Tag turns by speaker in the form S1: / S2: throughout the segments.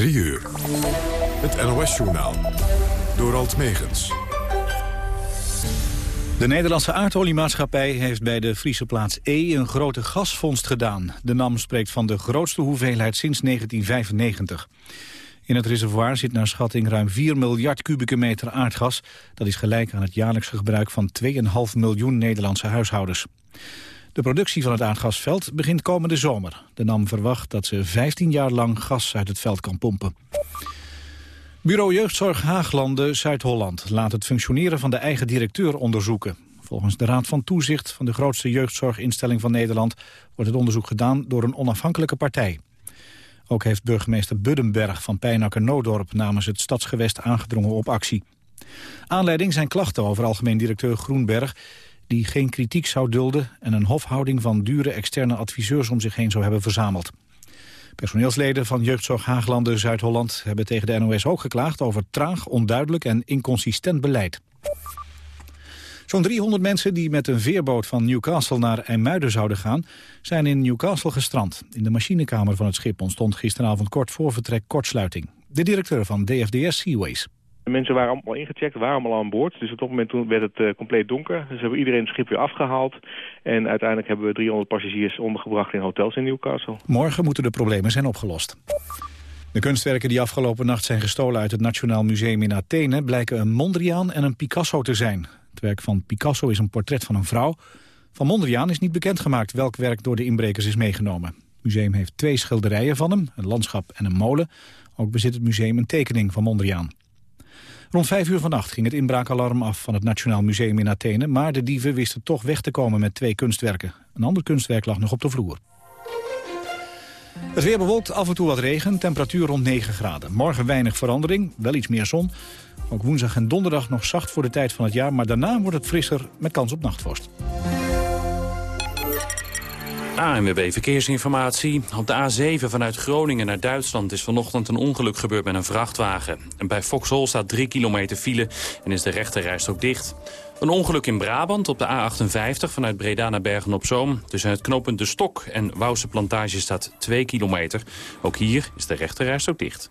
S1: 3 uur. Het NOS-journaal. Door Alt Megens.
S2: De Nederlandse aardoliemaatschappij heeft bij de Friese plaats E een grote gasvondst gedaan. De NAM spreekt van de grootste hoeveelheid sinds 1995. In het reservoir zit naar schatting ruim 4 miljard kubieke meter aardgas. Dat is gelijk aan het jaarlijkse gebruik van 2,5 miljoen Nederlandse huishoudens. De productie van het aardgasveld begint komende zomer. De NAM verwacht dat ze 15 jaar lang gas uit het veld kan pompen. Bureau Jeugdzorg Haaglanden Zuid-Holland laat het functioneren van de eigen directeur onderzoeken. Volgens de Raad van Toezicht van de grootste jeugdzorginstelling van Nederland wordt het onderzoek gedaan door een onafhankelijke partij. Ook heeft burgemeester Buddenberg van Pijnacker-Noodorp namens het stadsgewest aangedrongen op actie. Aanleiding zijn klachten over algemeen directeur Groenberg die geen kritiek zou dulden en een hofhouding van dure externe adviseurs om zich heen zou hebben verzameld. Personeelsleden van Jeugdzorg Haaglanden Zuid-Holland hebben tegen de NOS ook geklaagd over traag, onduidelijk en inconsistent beleid. Zo'n 300 mensen die met een veerboot van Newcastle naar IJmuiden zouden gaan, zijn in Newcastle gestrand. In de machinekamer van het schip ontstond gisteravond kort voor vertrek kortsluiting. De directeur van DFDS Seaways.
S3: De mensen waren allemaal ingecheckt, waren allemaal aan boord. Dus op dat moment toen werd het uh, compleet donker. Dus hebben iedereen het schip weer afgehaald. En uiteindelijk hebben we 300 passagiers ondergebracht in hotels in Newcastle.
S2: Morgen moeten de problemen zijn opgelost. De kunstwerken die afgelopen nacht zijn gestolen uit het Nationaal Museum in Athene... blijken een Mondriaan en een Picasso te zijn. Het werk van Picasso is een portret van een vrouw. Van Mondriaan is niet bekendgemaakt welk werk door de inbrekers is meegenomen. Het museum heeft twee schilderijen van hem, een landschap en een molen. Ook bezit het museum een tekening van Mondriaan. Rond vijf uur vannacht ging het inbraakalarm af van het Nationaal Museum in Athene... maar de dieven wisten toch weg te komen met twee kunstwerken. Een ander kunstwerk lag nog op de vloer. Het weer bewolkt, af en toe wat regen, temperatuur rond 9 graden. Morgen weinig verandering, wel iets meer zon. Ook woensdag en donderdag nog zacht voor de tijd van het jaar... maar daarna wordt het frisser met kans op nachtvorst.
S4: ANWB Verkeersinformatie. Op de A7 vanuit Groningen naar Duitsland is vanochtend een ongeluk gebeurd met een vrachtwagen. En bij Foxhol staat 3 kilometer file en is de rechterrijstrook dicht. Een ongeluk in Brabant op de A58 vanuit Breda naar Bergen-op-Zoom. Tussen het knooppunt De Stok en Wouwse Plantage staat 2 kilometer. Ook hier is de rechterrijstrook dicht.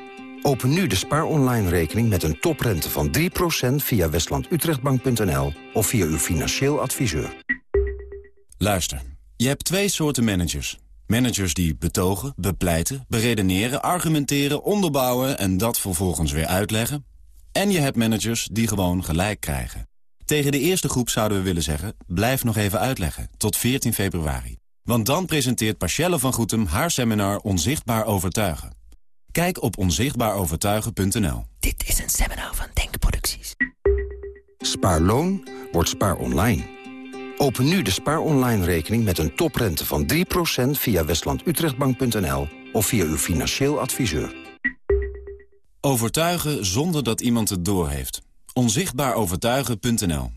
S5: Open nu de Spaar Online rekening met een toprente van 3% via westlandutrechtbank.nl of via uw financieel adviseur.
S6: Luister, je hebt twee soorten managers. Managers die betogen, bepleiten, beredeneren, argumenteren, onderbouwen en dat vervolgens weer uitleggen. En je hebt managers die gewoon gelijk krijgen. Tegen de eerste groep zouden we willen zeggen, blijf nog even uitleggen, tot 14 februari. Want dan presenteert Pachelle van Goetem haar seminar Onzichtbaar Overtuigen. Kijk op onzichtbaarovertuigen.nl.
S7: Dit is een seminar van Denkproducties.
S5: Spaarloon wordt spaar online. Open nu de spaar online rekening met een toprente van 3% via westlandutrechtbank.nl of via uw financieel adviseur.
S6: Overtuigen zonder dat iemand het doorheeft. Onzichtbaarovertuigen.nl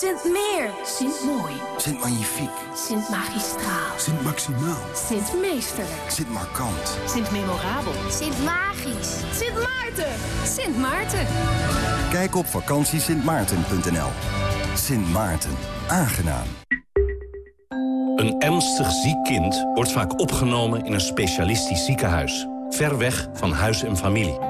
S8: Sint Meer.
S9: Sint Mooi.
S10: Sint Magnifiek.
S9: Sint Magistraal.
S10: Sint Maximaal.
S9: Sint Meesterlijk.
S10: Sint Markant.
S9: Sint Memorabel.
S8: Sint Magisch.
S9: Sint Maarten. Sint Maarten.
S10: Kijk op vakantiesintmaarten.nl. Sint Maarten. Aangenaam.
S11: Een ernstig ziek kind wordt vaak opgenomen in een specialistisch ziekenhuis. Ver weg van huis en familie.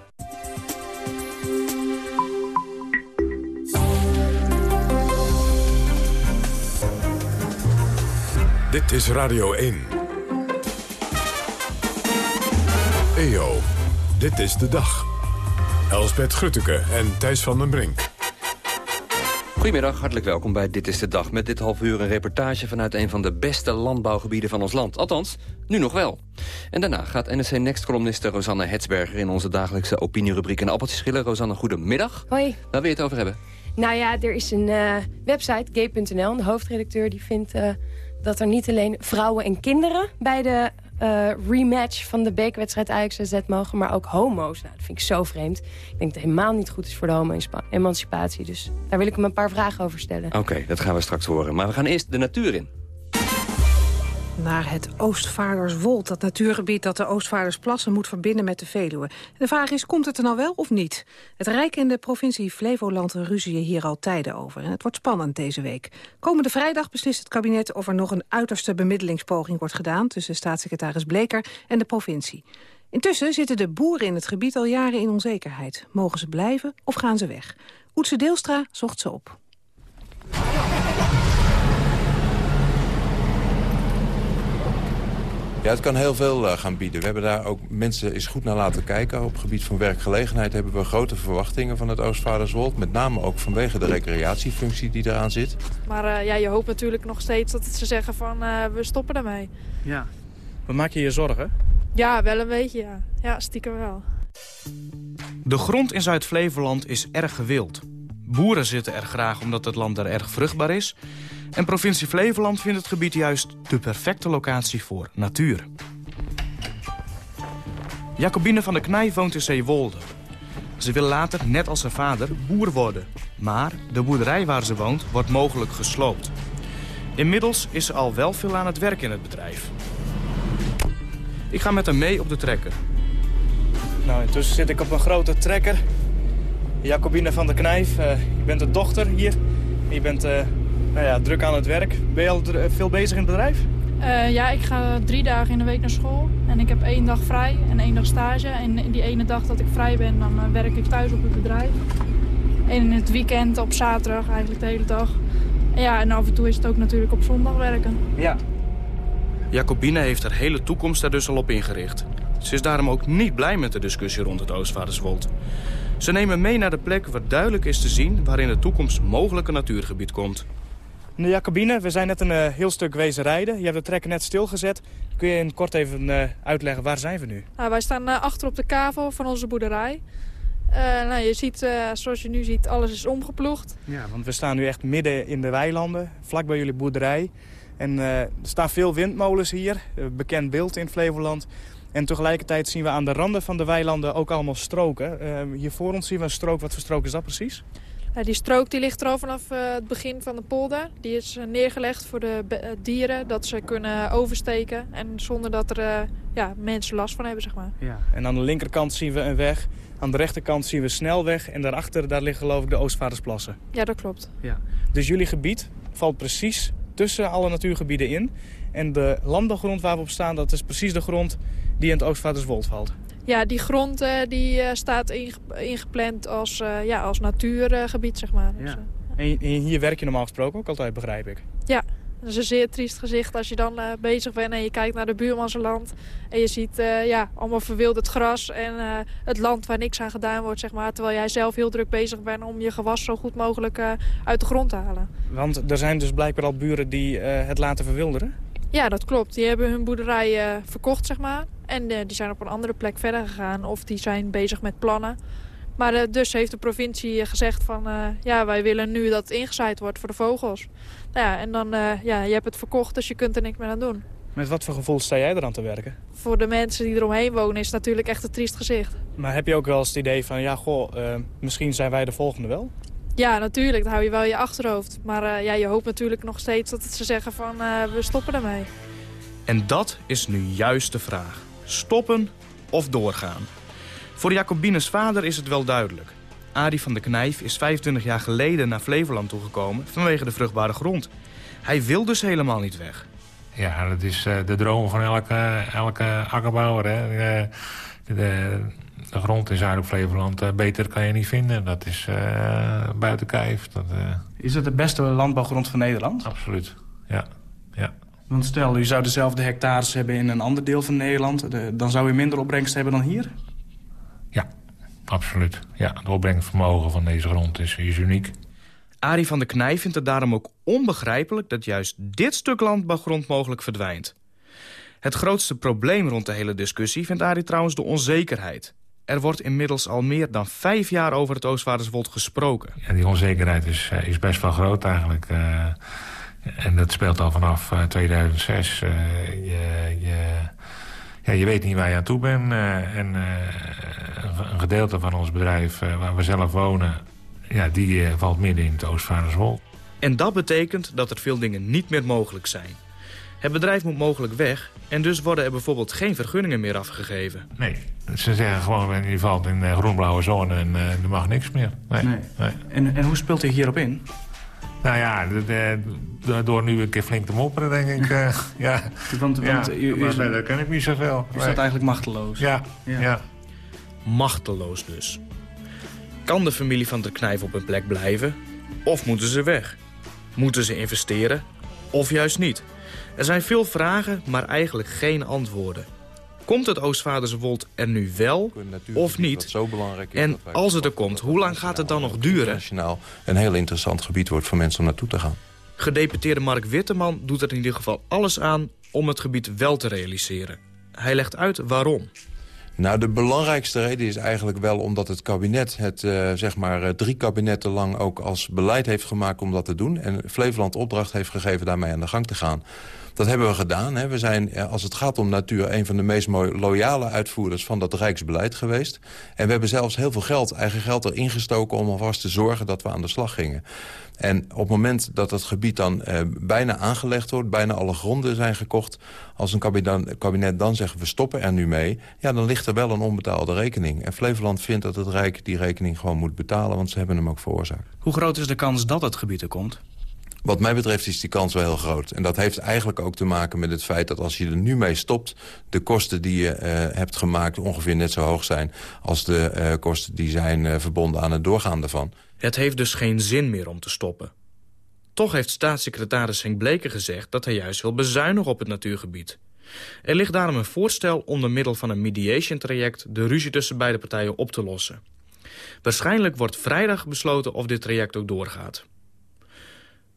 S1: Dit is Radio 1. EO, dit is de dag. Elsbeth Grutteke en Thijs van den Brink.
S12: Goedemiddag, hartelijk welkom bij Dit is de Dag. Met dit half uur een reportage vanuit een van de beste landbouwgebieden van ons land. Althans, nu nog wel. En daarna gaat NSC Next-columniste Rosanne Hetsberger... in onze dagelijkse opinierubriek een appeltje schillen. Rosanne, goedemiddag.
S13: Hoi.
S12: Waar wil je het over hebben?
S13: Nou ja, er is een uh, website, gay.nl. De hoofdredacteur die vindt uh, dat er niet alleen vrouwen en kinderen... bij de uh, rematch van de bekerwedstrijd Ajax-AZ mogen... maar ook homo's. Nou, dat vind ik zo vreemd. Ik denk dat het helemaal niet goed is voor de homo-emancipatie. Dus daar wil ik hem een paar vragen over stellen.
S12: Oké, dat gaan we straks horen. Maar we gaan eerst de natuur in
S14: naar het Oostvaarderswold. Dat natuurgebied dat de Oostvaardersplassen moet verbinden met de Veluwe. De vraag is, komt het er nou wel of niet? Het Rijk en de provincie Flevoland ruzien hier al tijden over. En het wordt spannend deze week. Komende vrijdag beslist het kabinet of er nog een uiterste bemiddelingspoging wordt gedaan... tussen staatssecretaris Bleker en de provincie. Intussen zitten de boeren in het gebied al jaren in onzekerheid. Mogen ze blijven of gaan ze weg? Oetse Deelstra zocht ze op.
S15: Ja, het kan heel veel uh, gaan bieden. We hebben daar ook mensen eens goed naar laten kijken. Op het gebied van werkgelegenheid hebben we grote verwachtingen van het Oostvaarderswold. Met name ook vanwege de recreatiefunctie die eraan zit.
S16: Maar uh, ja, je hoopt natuurlijk nog steeds dat ze zeggen van uh, we stoppen ermee.
S17: Ja. Maar maak je je zorgen?
S16: Ja, wel een beetje ja. Ja, stiekem wel.
S17: De grond in Zuid-Flevoland is erg gewild. Boeren zitten er graag omdat het land daar erg vruchtbaar is... En provincie Flevoland vindt het gebied juist de perfecte locatie voor natuur. Jacobine van der Knij woont in Zeewolde. Ze wil later, net als haar vader, boer worden. Maar de boerderij waar ze woont wordt mogelijk gesloopt. Inmiddels is ze al wel veel aan het werk in het bedrijf. Ik ga met haar mee op de trekker. Nou, intussen zit ik op een grote trekker. Jacobine van der Knijf, uh, je bent de dochter hier. Je bent uh, nou ja, druk aan het werk. Ben je al veel bezig in het bedrijf?
S16: Uh, ja, ik ga drie dagen in de week naar school. En ik heb één dag vrij en één dag stage. En in die ene dag dat ik vrij ben, dan uh, werk ik thuis op het bedrijf. En in het weekend op zaterdag eigenlijk de hele dag. En ja, en af en toe is het ook natuurlijk op zondag werken.
S17: Ja. Jacobine heeft haar hele toekomst daar dus al op ingericht. Ze is daarom ook niet blij met de discussie rond het Oostvaarderswold. Ze nemen mee naar de plek waar duidelijk is te zien... waar in de toekomst mogelijk een natuurgebied komt. In de Jacobine, we zijn net een uh, heel stuk wezen rijden. Je hebt de trekker net stilgezet. Kun je in kort even uh, uitleggen, waar zijn we nu?
S16: Nou, wij staan uh, achter op de kavel van onze boerderij. nou, je ziet, zoals je nu ziet, alles is omgeploegd.
S17: Ja, want we staan nu echt midden in de weilanden, vlak bij jullie boerderij. En er staan veel windmolens hier, bekend beeld in Flevoland. En tegelijkertijd zien we aan de randen van de weilanden ook allemaal stroken. hier voor ons zien we een strook. Wat voor strook is dat precies?
S16: Ja, die strook die ligt er al vanaf uh, het begin van de polder. Die is uh, neergelegd voor de dieren, dat ze kunnen oversteken. En zonder dat er ja, mensen last van hebben, zeg maar.
S17: Ja. En aan de linkerkant zien we een weg. Aan de rechterkant zien we snelweg. En daarachter daar liggen geloof ik de Oostvaardersplassen.
S16: Ja, dat klopt.
S17: Ja. Dus jullie gebied valt precies tussen alle natuurgebieden in. En de landbouwgrond waar we op staan, dat is precies de grond die in het Oostvaarderswold valt.
S16: Ja, die grond uh, die, uh, staat inge ingepland als, uh, ja, als natuurgebied, zeg maar.
S17: Ja. En hier werk je normaal gesproken ook altijd, begrijp ik?
S16: Ja, dat is een zeer triest gezicht als je dan bezig bent en je kijkt naar de buurmansland. En je ziet ja, allemaal verwilderd gras en het land waar niks aan gedaan wordt, zeg maar. Terwijl jij zelf heel druk bezig bent om je gewas zo goed mogelijk uit de grond te halen.
S17: Want er zijn dus blijkbaar al buren die het laten verwilderen?
S16: Ja, dat klopt. Die hebben hun boerderij uh, verkocht, zeg maar. En uh, die zijn op een andere plek verder gegaan. Of die zijn bezig met plannen. Maar uh, dus heeft de provincie gezegd van... ja, wij willen nu dat het ingezaaid wordt voor de vogels. Nou ja, en dan, ja, je hebt het verkocht, dus je kunt er niks meer aan doen.
S17: Met wat voor gevoel sta jij eraan te werken?
S16: Voor de mensen die eromheen wonen is het natuurlijk echt een triest gezicht.
S17: Maar heb je ook wel eens het idee van... ja, goh, misschien zijn wij de volgende wel?
S16: Ja, natuurlijk. Dat hou je wel in je achterhoofd. Maar uh, ja, je hoopt natuurlijk nog steeds dat ze zeggen van uh, we stoppen ermee.
S17: En dat is nu juist de vraag. Stoppen of doorgaan? Voor Jacobines vader is het wel duidelijk. Arie van de Knijf is 25 jaar geleden naar Flevoland toegekomen vanwege de vruchtbare grond. Hij wil dus helemaal niet weg.
S18: Ja, dat is uh, de droom van elke, elke akkerbouwer. Hè? de, de grond in Zuid-Flevoland uh, beter kan je niet vinden. Dat is uh, buiten kijf. Dat, uh...
S17: Is het de beste landbouwgrond van Nederland?
S18: Absoluut, ja. ja.
S17: Want stel, u zou dezelfde hectares hebben in een ander deel van Nederland... De, dan zou u minder opbrengst hebben dan hier?
S18: Ja, absoluut. Ja, het opbrengstvermogen van deze grond is, is uniek.
S17: Arie van der Knij vindt het daarom ook onbegrijpelijk... dat juist dit stuk landbouwgrond mogelijk verdwijnt. Het grootste probleem rond de hele discussie vindt Arie trouwens de onzekerheid. Er wordt inmiddels al meer dan vijf jaar over het Oostvaarderswold gesproken.
S18: Ja, die onzekerheid is, eh, is best wel groot eigenlijk. Uh, en dat speelt al vanaf uh, 2006. Uh, je, je, ja, je weet niet waar je aan toe bent. en een gedeelte van ons bedrijf waar we zelf wonen... Ja, die valt midden in het Oostvaarderswold.
S17: En dat betekent dat er veel dingen niet meer mogelijk zijn. Het bedrijf moet mogelijk weg en dus worden er bijvoorbeeld geen vergunningen meer afgegeven.
S18: Nee, ze zeggen gewoon, je valt in de groenblauwe zone en uh, er mag niks meer. Nee. nee. nee.
S17: En, en hoe speelt u hierop in?
S18: Nou ja, de, de, door nu een keer flink te mopperen, denk ik. Uh, ja.
S17: Want, want
S18: ja,
S17: u, u
S18: is, daar ken ik niet zoveel.
S17: U staat eigenlijk machteloos.
S18: Ja, ja. ja.
S17: Machteloos dus. Kan de familie van de Knijf op een plek blijven? Of moeten ze weg? Moeten ze investeren? Of juist niet? Er zijn veel vragen, maar eigenlijk geen antwoorden. Komt het Oostvaarderswold er nu wel of niet?
S15: Zo belangrijk
S17: is en als het er komt, hoe lang gaat het dan nog duren?
S15: Nationaal een heel interessant gebied wordt voor mensen om naartoe te gaan.
S17: Gedeputeerde Mark Witteman doet er in ieder geval alles aan om het gebied wel te realiseren. Hij legt uit waarom.
S15: Nou, de belangrijkste reden is eigenlijk wel omdat het kabinet het uh, zeg maar uh, drie kabinetten lang ook als beleid heeft gemaakt om dat te doen. En Flevoland opdracht heeft gegeven daarmee aan de gang te gaan. Dat hebben we gedaan. Hè. We zijn, als het gaat om natuur, een van de meest loyale uitvoerders van dat rijksbeleid geweest. En we hebben zelfs heel veel geld, eigen geld erin gestoken om alvast te zorgen dat we aan de slag gingen. En op het moment dat het gebied dan eh, bijna aangelegd wordt... bijna alle gronden zijn gekocht... als een kabinet, kabinet dan zegt we stoppen er nu mee... ja, dan ligt er wel een onbetaalde rekening. En Flevoland vindt dat het Rijk die rekening gewoon moet betalen... want ze hebben hem ook veroorzaakt.
S17: Hoe groot is de kans dat het gebied er komt?
S15: Wat mij betreft is die kans wel heel groot. En dat heeft eigenlijk ook te maken met het feit dat als je er nu mee stopt... de kosten die je uh, hebt gemaakt ongeveer net zo hoog zijn... als de uh, kosten die zijn uh, verbonden aan het doorgaan daarvan.
S17: Het heeft dus geen zin meer om te stoppen. Toch heeft staatssecretaris Henk Bleker gezegd dat hij juist wil bezuinigen op het natuurgebied. Er ligt daarom een voorstel om door middel van een mediation-traject... de ruzie tussen beide partijen op te lossen. Waarschijnlijk wordt vrijdag besloten of dit traject ook doorgaat.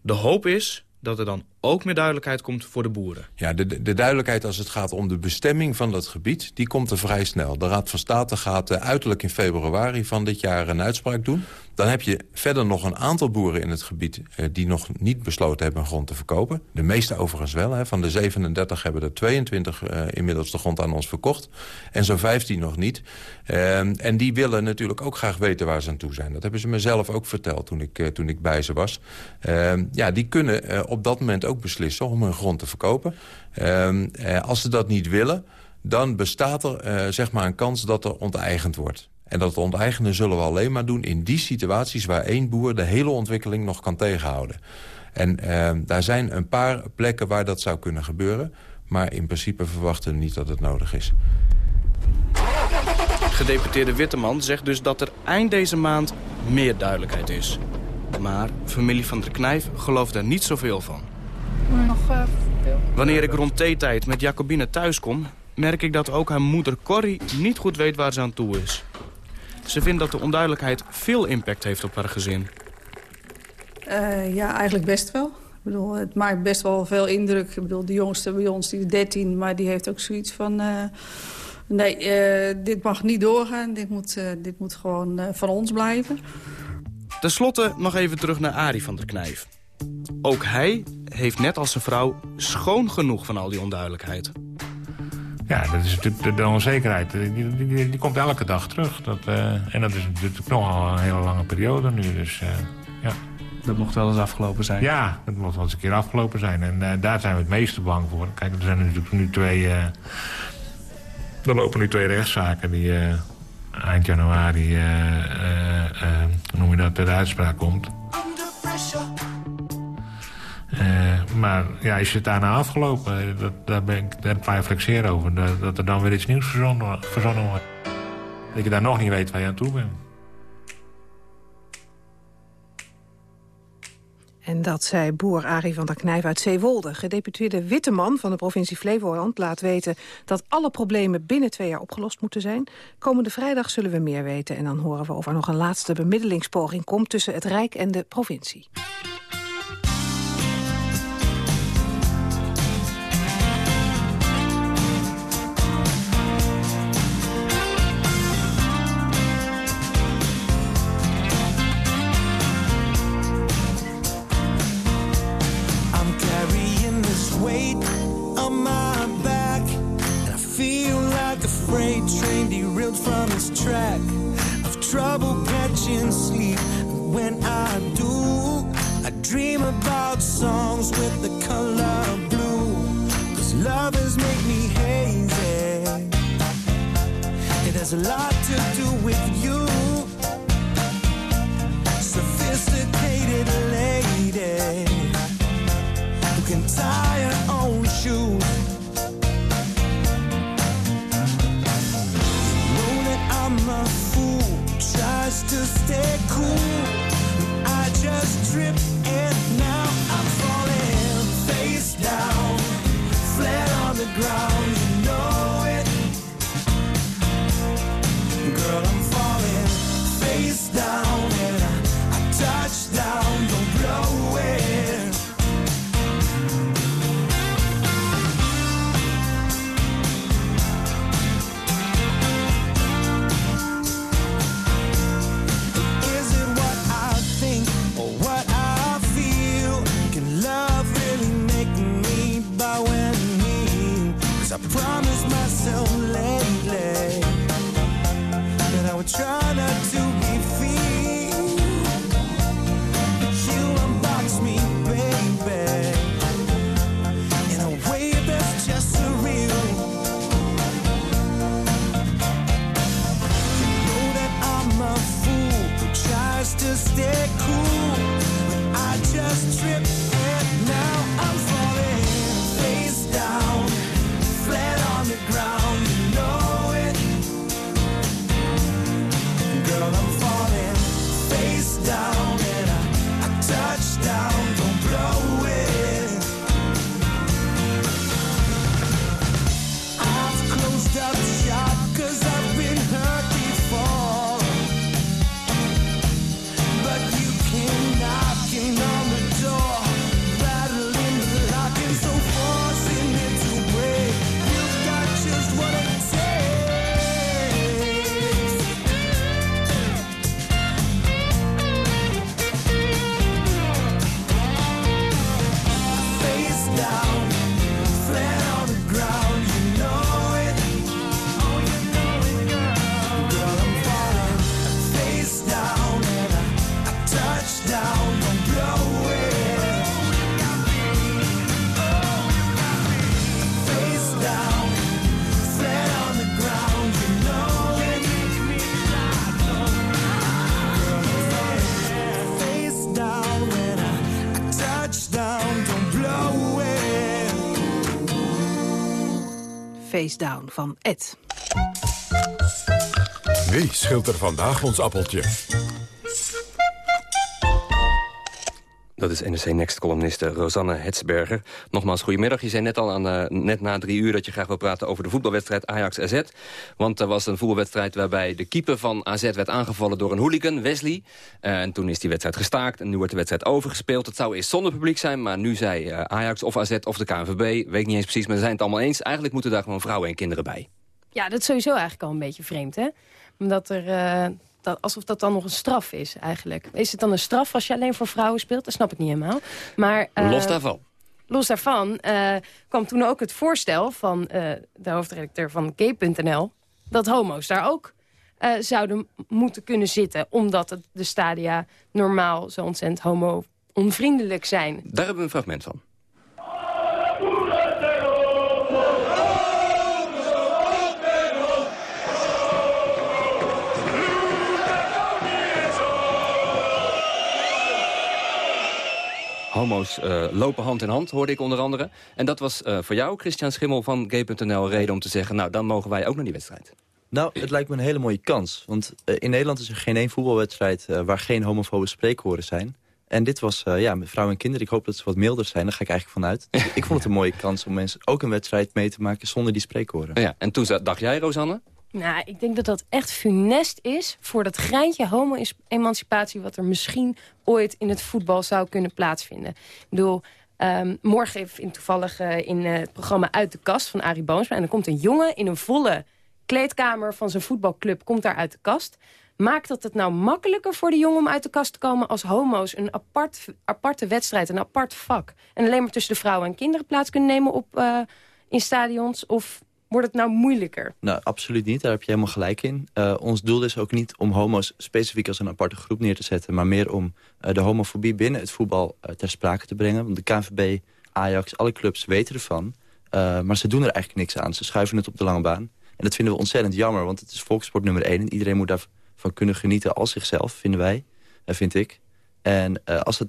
S17: De hoop is dat er dan ook meer duidelijkheid komt voor de boeren.
S15: Ja, de, de duidelijkheid als het gaat om de bestemming van dat gebied... die komt er vrij snel. De Raad van State gaat uh, uiterlijk in februari van dit jaar een uitspraak doen. Dan heb je verder nog een aantal boeren in het gebied... Uh, die nog niet besloten hebben grond te verkopen. De meeste overigens wel. Hè. Van de 37 hebben er 22 uh, inmiddels de grond aan ons verkocht. En zo'n 15 nog niet. en die willen natuurlijk ook graag weten waar ze aan toe zijn. Dat hebben ze mezelf ook verteld toen ik, toen ik bij ze was. ja, die kunnen op dat moment ook beslissen om hun grond te verkopen. als ze dat niet willen dan bestaat er zeg maar een kans dat er onteigend wordt. En dat onteigenen zullen we alleen maar doen in die situaties... waar één boer de hele ontwikkeling nog kan tegenhouden. En uh, daar zijn een paar plekken waar dat zou kunnen gebeuren. Maar in principe verwachten we niet dat het nodig is.
S17: Gedeputeerde Witteman zegt dus dat er eind deze maand meer duidelijkheid is. Maar familie van der Knijf gelooft daar niet zoveel van.
S16: Nog uh, veel.
S17: Wanneer ik rond theetijd met Jacobine thuiskom... merk ik dat ook haar moeder Corrie niet goed weet waar ze aan toe is. Ze vindt dat de onduidelijkheid veel impact heeft op haar gezin.
S19: Uh, ja, eigenlijk best wel. Ik bedoel, het maakt best wel veel indruk. Ik bedoel, de jongste bij ons, die is 13, maar die heeft ook zoiets van... Uh, nee, uh, dit mag niet doorgaan. Dit moet, dit moet gewoon van ons blijven.
S17: Ten slotte nog even terug naar Arie van der Knijf. Ook hij heeft net als zijn vrouw schoon genoeg van al die onduidelijkheid.
S18: Ja, dat is natuurlijk de, onzekerheid. Die, die, die, komt elke dag terug. Dat, uh, en dat is natuurlijk nogal een hele lange periode nu. Dus, uh, ja.
S17: Dat mocht wel eens afgelopen zijn.
S18: Ja, dat mocht wel eens een keer afgelopen zijn. En uh, daar zijn we het meeste bang voor. Kijk, er zijn natuurlijk nu twee... er lopen nu twee rechtszaken die eind januari... hoe noem je dat, de uitspraak komt. Uh, maar ja, is het daarna afgelopen? Dat, daar, ben ik, daar twijfel ik over. Dat, er dan weer iets nieuws verzonnen, wordt. Dat je daar nog niet weet waar je aan toe bent.
S20: En dat zei boer Arie van der Knijf uit Zeewolde. Gedeputeerde Witteman van de provincie Flevoland laat weten... dat alle problemen binnen twee jaar opgelost moeten zijn. Komende vrijdag zullen we meer weten. En dan horen we of er nog een laatste bemiddelingspoging komt... tussen het Rijk en de provincie.
S14: Face Down
S20: van Ed.
S1: Wie schilt er vandaag ons appeltje?
S12: Is NRC Next-columniste Rosanne Hetsberger. Nogmaals, goedemiddag. Je zei net al aan, eh, net na drie uur dat je graag wil praten over de voetbalwedstrijd Ajax-AZ. Want er was een voetbalwedstrijd waarbij de keeper van AZ werd aangevallen door een hooligan, Wesley. Eh, en toen is die wedstrijd gestaakt en nu wordt de wedstrijd overgespeeld. Het zou eerst zonder publiek zijn, maar nu zei eh, Ajax of AZ of de KNVB, weet ik niet eens precies, maar ze zijn het allemaal eens. Eigenlijk moeten daar gewoon vrouwen en kinderen bij.
S13: Ja, dat is sowieso eigenlijk al een beetje vreemd, hè? Omdat er... dat, alsof dat dan nog een straf is, eigenlijk. Is het dan een straf als je alleen voor vrouwen speelt? Dat snap ik niet helemaal. Maar, eh,
S12: Los daarvan.
S13: Los daarvan eh, kwam toen ook het voorstel van eh, de hoofdredacteur van Gay.nl... dat homo's daar ook zouden moeten kunnen zitten... omdat het, de stadia normaal zo ontzettend homo-onvriendelijk zijn.
S12: Daar hebben we een fragment van. Homo's eh, lopen hand in hand, hoorde ik onder andere. En dat was eh, voor jou, Christian Schimmel van Gay.nl, reden om te zeggen... nou, dan mogen wij ook naar die wedstrijd.
S21: Nou, het lijkt me een hele mooie kans. Want eh, in Nederland is er geen één voetbalwedstrijd... waar geen homofobe spreekwoorden zijn. En dit was ja, met vrouwen en kinderen. Ik hoop dat ze wat milder zijn. Daar ga ik eigenlijk vanuit. Dus ik vond het een mooie kans om mensen ook een wedstrijd mee te maken zonder die spreekkoren.
S12: Ja, en toen dacht jij, Rosanne?
S13: Nou, ik denk dat dat echt funest is voor dat greintje homo-emancipatie... wat er misschien ooit in het voetbal zou kunnen plaatsvinden. Ik bedoel, um, morgen even toevallig uh, in uh, het programma Uit de Kast van Arie Boomsma... en er komt een jongen in een volle kleedkamer van zijn voetbalclub... komt daar uit de kast. Maakt dat het nou makkelijker voor de jongen om uit de kast te komen... als homo's een apart, aparte wedstrijd, een apart vak... en alleen maar tussen de vrouwen en kinderen plaats kunnen nemen op, uh, in stadions... of wordt het nou moeilijker?
S21: Nou, absoluut niet. Daar heb je helemaal gelijk in. Uh, ons doel is ook niet om homo's specifiek als een aparte groep neer te zetten... maar meer om uh, de homofobie binnen het voetbal uh, ter sprake te brengen. Want de KNVB, Ajax, alle clubs weten ervan. maar ze doen er eigenlijk niks aan. Ze schuiven het op de lange baan. En dat vinden we ontzettend jammer, want het is volkssport nummer één. En iedereen moet daarvan kunnen genieten als zichzelf, vinden wij. vind ik. En als het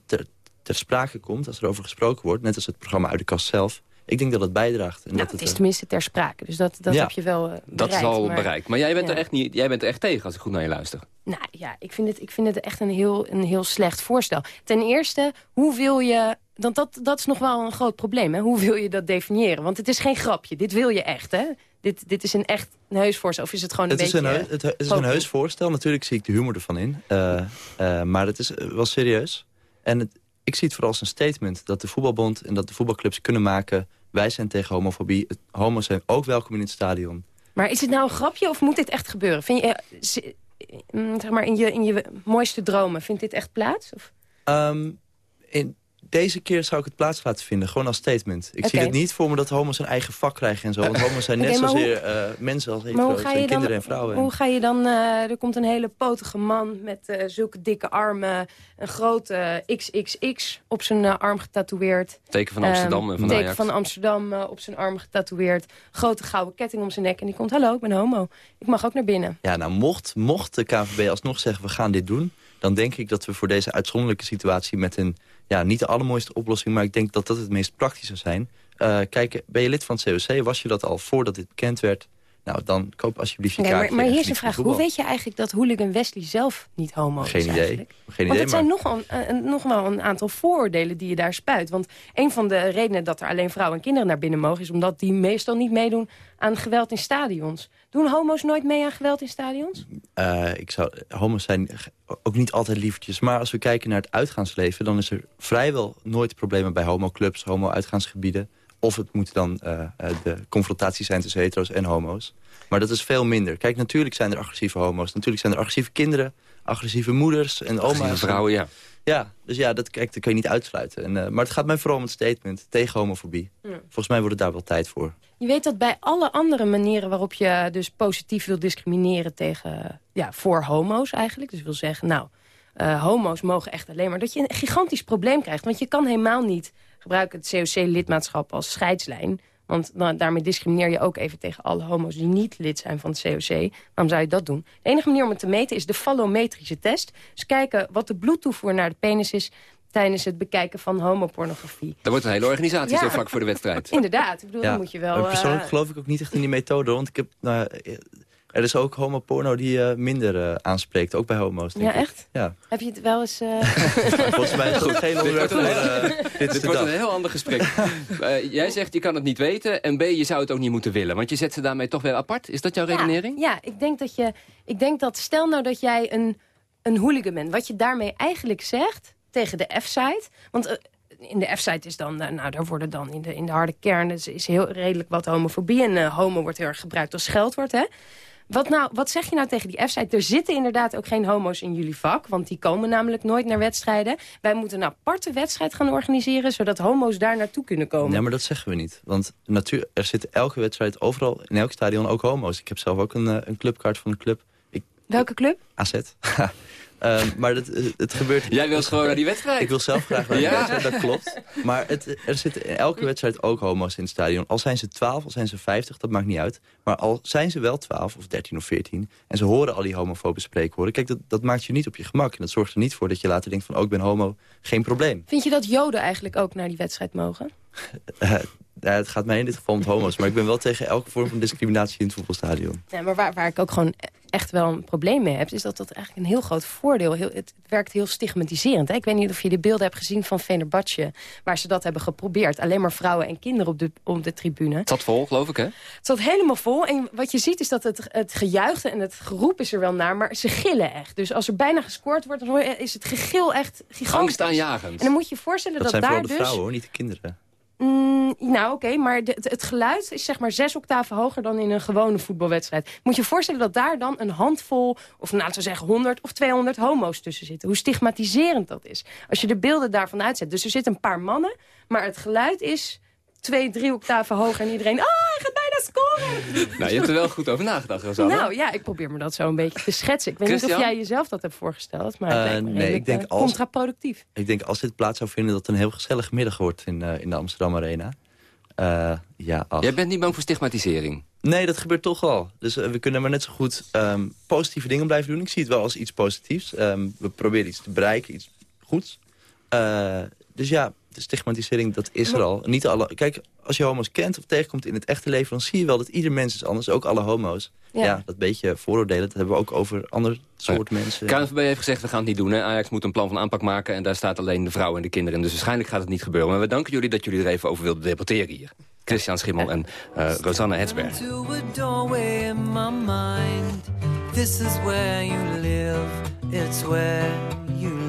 S21: ter sprake komt, als er over gesproken wordt... net als het programma Uit de Kast zelf ik denk dat het bijdraagt. En
S13: nou,
S21: dat
S13: het, het is tenminste ter sprake, dus dat, dat
S21: ja.
S13: heb je wel uh, bereikt.
S12: Dat is al
S13: maar,
S12: bereikt. Maar jij bent,
S13: ja.
S12: er echt niet, jij bent er echt tegen, als ik goed naar je luister.
S13: Nou ja, ik vind het, ik vind het echt een heel, een heel slecht voorstel. Ten eerste, hoe wil je... Want dat, dat is nog wel een groot probleem. Hè? Hoe wil je dat definiëren? Want het is geen grapje. Dit wil je echt, hè? Dit, dit is een echt een heus voorstel. Of is het gewoon een
S21: het
S13: beetje...
S21: Is een, het, het is een heus voorstel. Natuurlijk zie ik de humor ervan in. Uh, uh, maar het is wel serieus. En het, ik zie het vooral als een statement dat de voetbalbond... en dat de voetbalclubs kunnen maken... wij zijn tegen homofobie. Homo's zijn ook welkom in het stadion.
S13: Maar is het nou een grapje of moet dit echt gebeuren? Vind je, zeg maar, in je, in je mooiste dromen, vindt dit echt plaats? Of?
S21: Um, in, deze keer zou ik het plaats laten vinden, gewoon als statement. Ik
S13: okay.
S21: zie het niet voor me dat homo's een eigen vak krijgen en zo. Want homo's zijn net zozeer uh, mensen als hetero's en kinderen
S13: dan,
S21: en vrouwen.
S13: Hoe ga je dan... Uh, er komt een hele potige man met uh, zulke dikke armen... een grote XXX op zijn arm getatoeëerd.
S12: Teken van Amsterdam en van
S13: Teken
S12: Ajax.
S13: van Amsterdam op zijn arm getatoeëerd. Grote gouden ketting om zijn nek. En die komt, hallo, ik ben homo. Ik mag ook naar binnen.
S21: Ja, nou, mocht, mocht de KVB alsnog zeggen, we gaan dit doen... dan denk ik dat we voor deze uitzonderlijke situatie met een ja, niet de allermooiste oplossing, maar ik denk dat dat het meest praktisch zou zijn. Uh, kijk, ben je lid van het COC? Was je dat al voordat dit bekend werd? Nou, dan koop alsjeblieft je
S13: nee,
S21: kaartje.
S13: Maar, maar hier is de vraag, hoe weet je eigenlijk dat hooligan Wesley zelf niet homo
S21: Geen
S13: is
S21: idee.
S13: eigenlijk?
S21: Geen
S13: Want
S21: idee,
S13: het zijn nog, een, een, nog wel een aantal vooroordelen die je daar spuit. Want een van de redenen dat er alleen vrouwen en kinderen naar binnen mogen... is omdat die meestal niet meedoen aan geweld in stadions. Doen homo's nooit mee aan geweld in stadions?
S21: Uh, ik zou, homo's zijn ook niet altijd lievertjes. Maar als we kijken naar het uitgaansleven... dan is er vrijwel nooit problemen bij homoclubs, homo-uitgaansgebieden. Of het moet dan uh, de confrontatie zijn tussen hetero's en homo's. Maar dat is veel minder. Kijk, natuurlijk zijn er agressieve homo's. Natuurlijk zijn er agressieve kinderen, agressieve moeders en oma's.
S12: Agressieve vrouwen, ja.
S21: Ja, dus ja, dat, kijk, dat kun je niet uitsluiten. En, uh, maar het gaat mij vooral om het statement tegen homofobie.
S13: Ja.
S21: Volgens mij wordt het daar wel tijd voor.
S13: Je weet dat bij alle andere manieren waarop je dus positief wil discrimineren tegen, ja, voor homo's eigenlijk. Dus wil zeggen, nou, uh, homo's mogen echt alleen maar... dat je een gigantisch probleem krijgt. Want je kan helemaal niet gebruiken het COC-lidmaatschap als scheidslijn... Want nou, daarmee discrimineer je ook even tegen alle homo's die niet lid zijn van het COC. Waarom zou je dat doen? De enige manier om het te meten is de fallometrische test. Dus kijken wat de bloedtoevoer naar de penis is tijdens het bekijken van homopornografie.
S12: Daar wordt een hele organisatie
S13: Ja.
S12: zo vlak voor de wedstrijd.
S13: Inderdaad, ik bedoel, dan moet je wel...
S21: maar persoonlijk
S13: eh,
S21: geloof ik ook niet echt in die methode. Want ik heb, nou, er is ook homoporno die uh, minder uh, aanspreekt. Ook bij homo's, denk
S13: Ja,
S21: ik.
S13: echt?
S21: Ja.
S13: Heb je het wel eens... uh,
S21: Volgens mij is dat geen onderwerp
S12: Dit wordt een-
S21: uh, dit is
S12: Dit
S21: de
S12: wordt een heel ander gesprek. Eh, jij zegt, je kan het niet weten. En B, je zou het ook niet moeten willen. Want je zet ze daarmee toch weer apart. Is dat jouw redenering?
S13: Ja, ik denk dat je... Ik denk dat, stel nou dat jij een, een hooligan bent. Wat je daarmee eigenlijk zegt tegen de F-site... Want eh, in de F-site is dan... eh, nou, daar worden dan in de, in de harde kern... is, is heel redelijk wat homofobie. En eh, homo wordt heel erg gebruikt als scheldwoord, hè? Wat, nou, wat zeg je nou tegen die F-site? Er zitten inderdaad ook geen homo's in jullie vak. Want die komen namelijk nooit naar wedstrijden. Wij moeten een aparte wedstrijd gaan organiseren... zodat homo's daar naartoe kunnen komen.
S21: Ja, maar dat zeggen we niet. Want natuur, er zitten elke wedstrijd overal, in elk stadion, ook homo's. Ik heb zelf ook een, eh, een clubkaart van een club. Ik,
S13: Welke club?
S21: AZ. Ehm, maar dat, eh, het gebeurt...
S12: Jij wil gewoon naar die wedstrijd.
S21: Ik wil zelf graag naar
S12: Ja.
S21: wedstrijd, dat klopt. Maar het, er zitten in elke wedstrijd ook homo's in het stadion. Al zijn ze 12, al zijn ze 50, dat maakt niet uit. Maar al zijn ze wel 12 of 13 of 14... en ze horen al die homofobe spreekwoorden... kijk, dat, dat maakt je niet op je gemak. En dat zorgt er niet voor dat je later denkt van... oh, ik ben homo, geen probleem.
S13: Vind je dat joden eigenlijk ook naar die wedstrijd mogen?
S21: Eh, ja, het gaat mij in dit geval om het homo's. Maar ik ben wel tegen elke vorm van discriminatie in het voetbalstadion.
S13: Ja, maar waar, waar ik ook gewoon echt wel een probleem mee hebt... is dat dat eigenlijk een heel groot voordeel... Heel, het, werkt heel stigmatiserend. Hè? Ik weet niet of je de beelden hebt gezien van Venerbahce... waar ze dat hebben geprobeerd. Alleen maar vrouwen en kinderen op de, op de tribune.
S12: Het zat vol, geloof ik, hè?
S13: Het zat helemaal vol. En wat je ziet is dat het, het gejuichte en het geroep is er wel naar... maar ze gillen echt. Dus als er bijna gescoord wordt, dan is het gegil echt gigantisch.
S12: Angstaanjagend.
S13: En dan moet je je voorstellen
S21: Dat
S13: dat,
S21: zijn
S13: daar
S21: vooral de
S13: dus...
S21: vrouwen, hoor, niet de kinderen.
S13: Mm, nou, oké, maar het geluid is zeg maar zes octaven hoger dan in een gewone voetbalwedstrijd. Moet je je voorstellen dat daar dan een handvol, of nou, laten we zeggen 100 of 200 homo's tussen zitten. Hoe stigmatiserend dat is. Als je de beelden daarvan uitzet. Dus er zitten een paar mannen, maar het geluid is twee, drie octaven hoger en iedereen... Ah, hij gaat bijna scoren!
S12: Nou, je hebt er wel goed over nagedacht, Rosanne.
S13: Nou ja, ik probeer me dat zo een beetje te schetsen. Ik weet niet of jij jezelf dat hebt voorgesteld, maar me
S21: nee, ik denk
S13: eh,
S21: als-
S13: contraproductief.
S21: Ik denk als dit plaats zou vinden dat het een heel gezellige middag wordt in, eh, in de Amsterdam Arena. Eh, ja, ach.
S12: Jij bent niet bang voor stigmatisering?
S21: Nee, dat gebeurt toch al. Dus we kunnen maar net zo goed ehm, positieve dingen blijven doen. Ik zie het wel als iets positiefs. Ehm, we proberen iets te bereiken, iets goeds. Eh, dus ja, de stigmatisering, dat is er al. Niet alle, kijk, als je homo's kent of tegenkomt in het echte leven... dan zie je wel dat ieder mens is anders, ook alle homo's.
S12: Ja.
S21: Ja, dat beetje vooroordelen, dat hebben we ook over andere soort mensen.
S12: KNVB heeft gezegd, we gaan het niet doen. Hè? Ajax moet een plan van aanpak maken en daar staat alleen de vrouwen en de kinderen. in. Dus waarschijnlijk gaat het niet gebeuren. Maar we danken jullie dat jullie er even over wilden debatteren hier. Christian Schimmel en eh, Rosanne Hetsberg.
S20: to a doorway in my mind. This is where you live, it's where you live.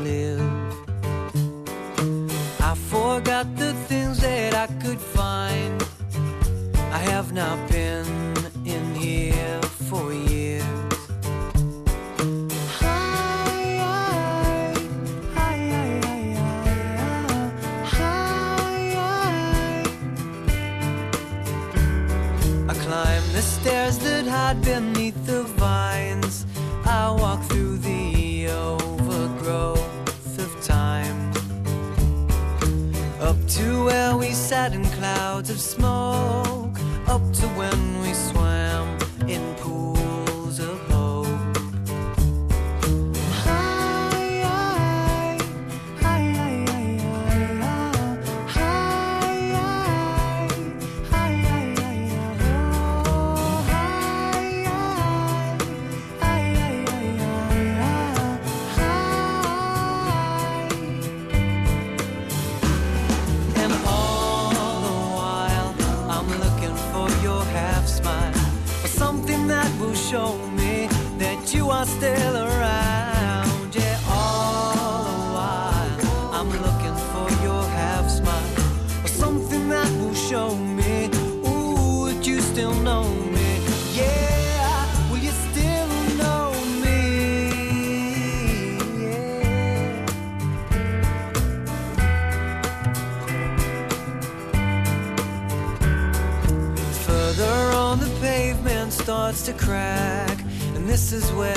S20: Forgot the things that I could find. I have not been in here for years. I climb the stairs that hide beneath the vines. I walk to where we sat in clouds of smoke. Still around. Yeah, all the while, I'm looking for your half smile. For something that will show me, ooh, that you still know me. Yeah, will you still know me? Yeah. Further on, the pavement starts to crack, and this is where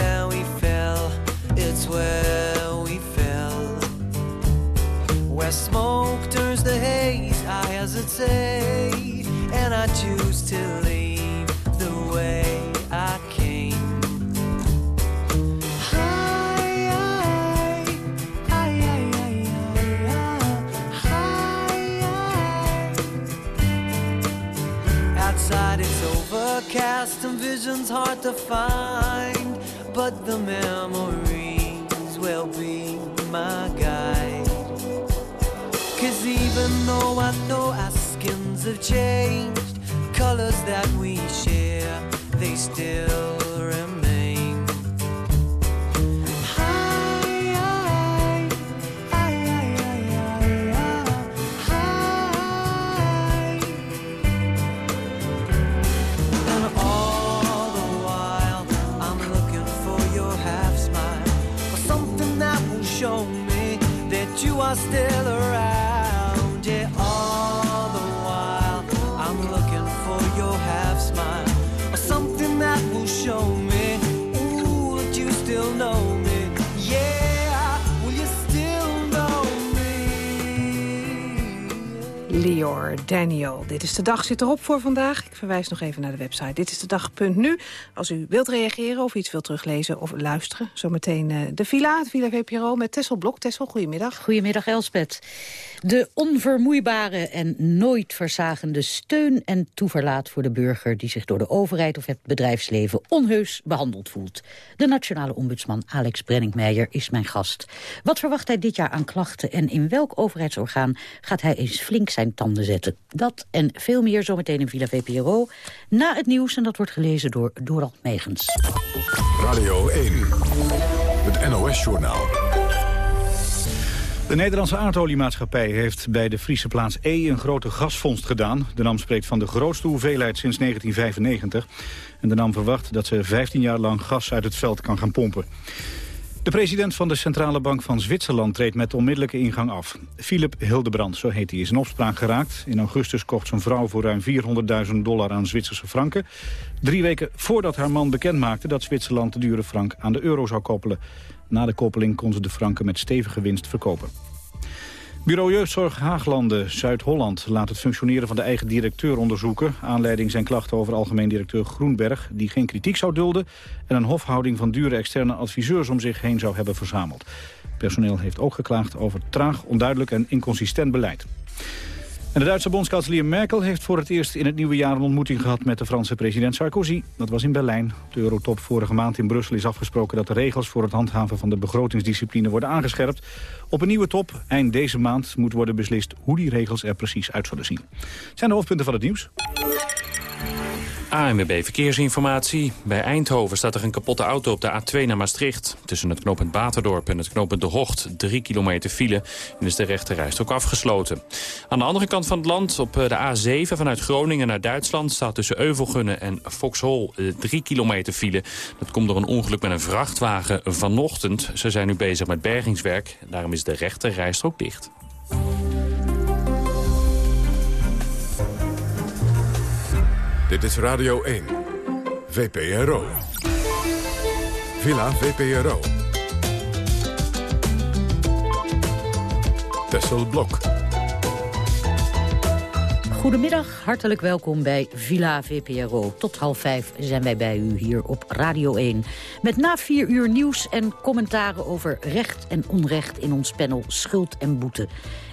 S20: hard to find, but the memories will be my guide. Cause even though I know our skins have changed, colors that we share, they still still
S14: Daniel. Dit is de dag zit erop voor vandaag. Ik verwijs nog even naar de website. Dit is de dag.nu. Als u wilt reageren of iets wilt teruglezen of luisteren. Zometeen uh, de Villa, het Villa VPRO met Tessel Blok. Tessel, goedemiddag.
S22: Goedemiddag Elspet. De onvermoeibare en nooit verzagende steun en toeverlaat voor de burger... die zich door de overheid of het bedrijfsleven onheus behandeld voelt. De nationale ombudsman Alex Brenningmeijer is mijn gast. Wat verwacht hij dit jaar aan klachten en in welk overheidsorgaan gaat hij eens flink zijn tanden zetten? Dat en veel meer zometeen in Villa VPRO. Na het nieuws en dat wordt gelezen door Dorald Megens.
S1: Radio 1, het NOS-journaal.
S2: De Nederlandse aardoliemaatschappij heeft bij de Friese plaats E een grote gasvondst gedaan. De NAM spreekt van de grootste hoeveelheid sinds 1995. En de NAM verwacht dat ze 15 jaar lang gas uit het veld kan gaan pompen. De president van de Centrale Bank van Zwitserland treedt met onmiddellijke ingang af. Philip Hildebrand, zo heet hij, is in opspraak geraakt. In augustus kocht zijn vrouw voor ruim 400.000 dollar aan Zwitserse franken. Drie weken voordat haar man bekendmaakte dat Zwitserland de dure frank aan de euro zou koppelen. Na de koppeling kon ze de franken met stevige winst verkopen. Bureau Jeugdzorg Haaglanden, Zuid-Holland, laat het functioneren van de eigen directeur onderzoeken. Aanleiding zijn klachten over algemeen directeur Groenberg, die geen kritiek zou dulden en een hofhouding van dure externe adviseurs om zich heen zou hebben verzameld. Personeel heeft ook geklaagd over traag, onduidelijk en inconsistent beleid. De Duitse bondskanselier Merkel heeft voor het eerst in het nieuwe jaar een ontmoeting gehad met de Franse president Sarkozy. Dat was in Berlijn. Op de Eurotop vorige maand in Brussel is afgesproken dat de regels voor het handhaven van de begrotingsdiscipline worden aangescherpt. Op een nieuwe top, eind deze maand, moet worden beslist hoe die regels er precies uit zullen zien. Zijn de hoofdpunten van het nieuws.
S23: ANWB Verkeersinformatie. Bij Eindhoven staat er een kapotte auto op de A2 naar Maastricht. Tussen het knooppunt Baterdorp en het knooppunt De Hocht. Drie kilometer file en is de rechterrijstrook afgesloten. Aan de andere kant van het land, op de A7 vanuit Groningen naar Duitsland... staat tussen Euvelgunnen en Foxhol drie kilometer file. Dat komt door een ongeluk met een vrachtwagen vanochtend. Ze zijn nu bezig met bergingswerk. Daarom is de rechterrijstrook dicht.
S1: Dit is Radio 1. VPRO. Villa VPRO. Tessel Blok.
S22: Goedemiddag, hartelijk welkom bij Villa VPRO. Tot half vijf zijn wij bij u hier op Radio 1. Met na vier uur nieuws en commentaren over recht en onrecht in ons panel Schuld en Boete.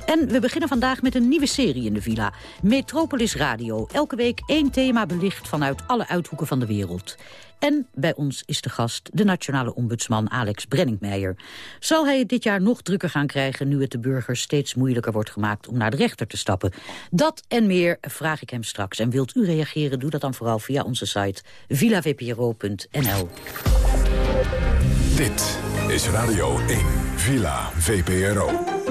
S22: En we beginnen vandaag met een nieuwe serie in de villa. Metropolis Radio. Elke week één thema belicht vanuit alle uithoeken van de wereld. En bij ons is de gast de nationale ombudsman Alex Brenningmeijer. Zal hij het dit jaar nog drukker gaan krijgen... nu het de burgers steeds moeilijker wordt gemaakt om naar de rechter te stappen? Dat en meer vraag ik hem straks. En wilt u reageren, doe dat dan vooral via onze site villavpro.nl.
S1: Dit is Radio 1, Villa VPRO.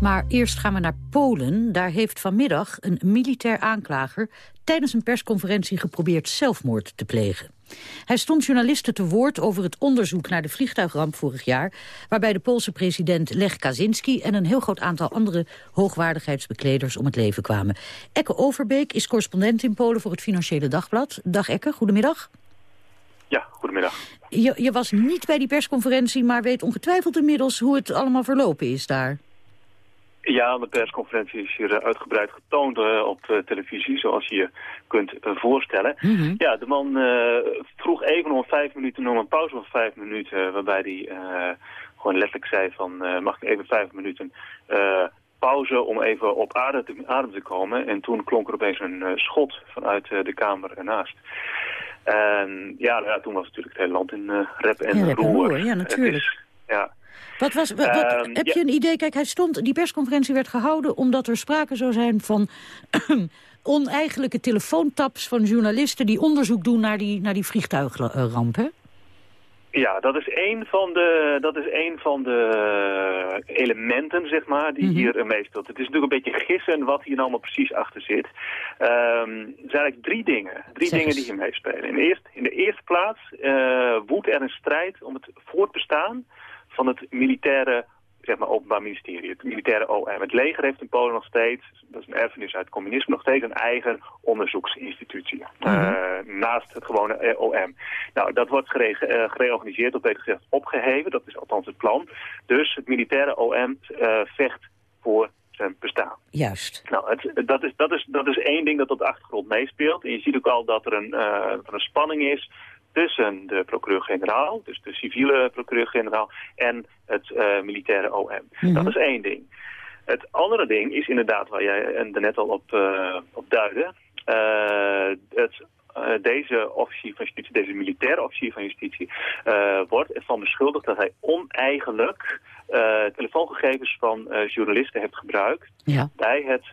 S22: Maar eerst gaan we naar Polen. Daar heeft vanmiddag een militair aanklager tijdens een persconferentie geprobeerd zelfmoord te plegen. Hij stond journalisten te woord over het onderzoek naar de vliegtuigramp vorig jaar... waarbij de Poolse president Lech Kaczynski en een heel groot aantal andere hoogwaardigheidsbekleders om het leven kwamen. Ekke Overbeek is correspondent in Polen voor het Financiële Dagblad. Dag Ekke, goedemiddag.
S24: Ja, goedemiddag.
S22: Je, je was niet bij die persconferentie, maar weet ongetwijfeld inmiddels hoe het allemaal verlopen is daar.
S24: Ja, de persconferentie is hier uitgebreid getoond uh, op uh, televisie, zoals je je kunt uh, voorstellen.
S22: Mhm.
S24: Mm -hmm. Ja, de man vroeg even om vijf minuten, om een pauze van vijf minuten, waarbij hij gewoon letterlijk zei van, mag ik even vijf minuten pauze om even op adem te, adem te komen. En toen klonk er opeens een schot vanuit de kamer ernaast. En ja, nou ja, toen was natuurlijk het hele land in rep en,
S22: ja, roer. Ja, natuurlijk.
S24: Is, ja.
S22: Wat was, wat, wat,
S24: Um,
S22: heb
S24: ja.
S22: je een idee? Kijk, hij stond, die persconferentie werd gehouden omdat er sprake zou zijn van oneigenlijke telefoontaps van journalisten die onderzoek doen naar die, naar die vliegtuigramp, hè?
S24: Ja, dat is een van de, dat is een van de elementen, zeg maar, die
S22: Mhm.
S24: hier meespeelt. Het is natuurlijk een beetje gissen wat hier nou allemaal precies achter zit. Ehm, er zijn eigenlijk drie dingen, drie dingen die hier meespelen. In de, eerste, in de eerste plaats eh woedt er een strijd om het voortbestaan van het militaire zeg maar, openbaar ministerie, het militaire OM. Het leger heeft in Polen nog steeds, dat is een erfenis uit het communisme, nog steeds een eigen onderzoeksinstitutie. Eh, naast het gewone eh, OM. Nou, dat wordt eh, gereorganiseerd, of beter gezegd opgeheven, dat is althans het plan. Dus het militaire OM vecht voor zijn bestaan.
S22: Juist.
S24: Nou, het, dat, is, dat, is, dat is één ding dat op de achtergrond meespeelt. En je ziet ook al dat er een, dat een spanning is tussen de procureur-generaal, dus de civiele procureur-generaal, en het uh, militaire OM. Mm -hmm. Dat is één ding. Het andere ding is inderdaad, waar jij er net al op, uh, op duidde, het uh, deze officier van justitie, deze militaire officier van justitie, wordt ervan beschuldigd dat hij oneigenlijk telefoongegevens van journalisten heeft gebruikt
S22: ja.
S24: bij het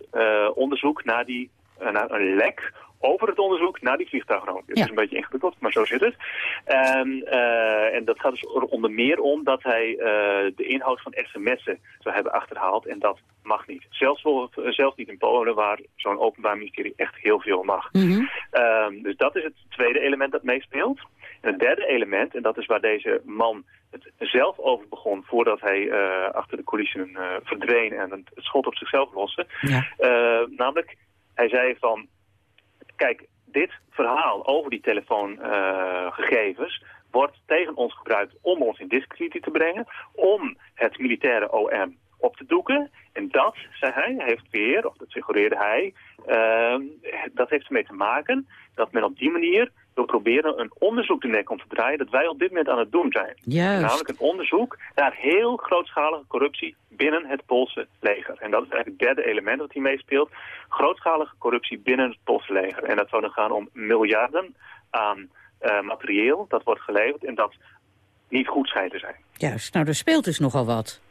S24: onderzoek naar, die, naar een lek over het onderzoek naar die vliegtuigrook. Het
S22: ja.
S24: is een beetje ingewikkeld, maar zo zit het. En, uh, en dat gaat dus er onder meer om dat hij uh, de inhoud van sms'en zou hebben achterhaald. En dat mag niet. Zelfs, zelfs niet in Polen, waar zo'n openbaar ministerie echt heel veel mag.
S22: Mm -hmm.
S24: um, dus dat is het tweede element dat meespeelt. En het derde element, en dat is waar deze man het zelf over begon... voordat hij uh, achter de coulissen verdween en het schot op zichzelf loste.
S22: Ja.
S24: namelijk, hij zei van kijk, dit verhaal over die telefoongegevens wordt tegen ons gebruikt om ons in discreditie te brengen, om het militaire OM op te doeken. En dat, zei hij, heeft weer, of dat suggereerde hij, uh, dat heeft ermee te maken dat men op die manier wil proberen een onderzoek de nek om te draaien dat wij op dit moment aan het doen zijn.
S22: Juist.
S24: Namelijk een onderzoek naar heel grootschalige corruptie binnen het Poolse leger. En dat is eigenlijk het derde element dat hier meespeelt. Grootschalige corruptie binnen het Poolse leger. En dat zou dan gaan om miljarden aan uh, materieel dat wordt geleverd en dat niet goed schijnt te zijn.
S22: Juist, nou er speelt dus nogal wat.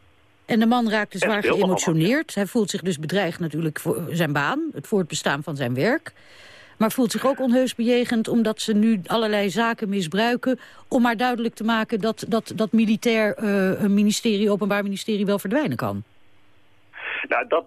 S22: En de man raakte zwaar geëmotioneerd. Hij voelt zich dus bedreigd natuurlijk voor zijn baan, het voortbestaan van zijn werk. Maar voelt zich ook onheus bejegend omdat ze nu allerlei zaken misbruiken... om maar duidelijk te maken dat dat, dat militair uh, ministerie, openbaar ministerie wel verdwijnen kan.
S24: Nou, dat,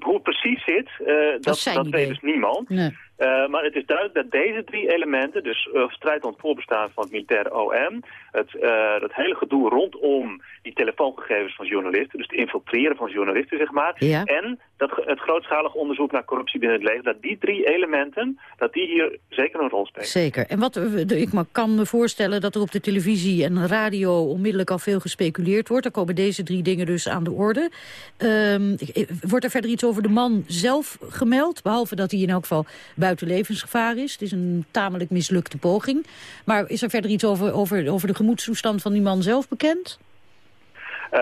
S24: hoe het precies zit, uh, dat, dat, dat weet dus niemand.
S22: Nee.
S24: Uh, maar het is duidelijk dat deze drie elementen, dus uh, strijd om het voorbestaan van het militaire OM, het, uh, het hele gedoe rondom die telefoongegevens van journalisten, dus het infiltreren van journalisten, zeg maar,
S22: ja.
S24: en dat, het grootschalig onderzoek naar corruptie binnen het leger, dat die drie elementen, dat die hier zeker een rol spelen.
S22: Zeker. En wat, ik kan me voorstellen dat er op de televisie en radio onmiddellijk al veel gespeculeerd wordt. Dan komen deze drie dingen dus aan de orde. Um, wordt er verder iets over de man zelf gemeld, behalve dat hij in elk geval buiten levensgevaar is. Het is een tamelijk mislukte poging. Maar is er verder iets over, over, over de gemoedstoestand van die man zelf bekend?
S24: Uh,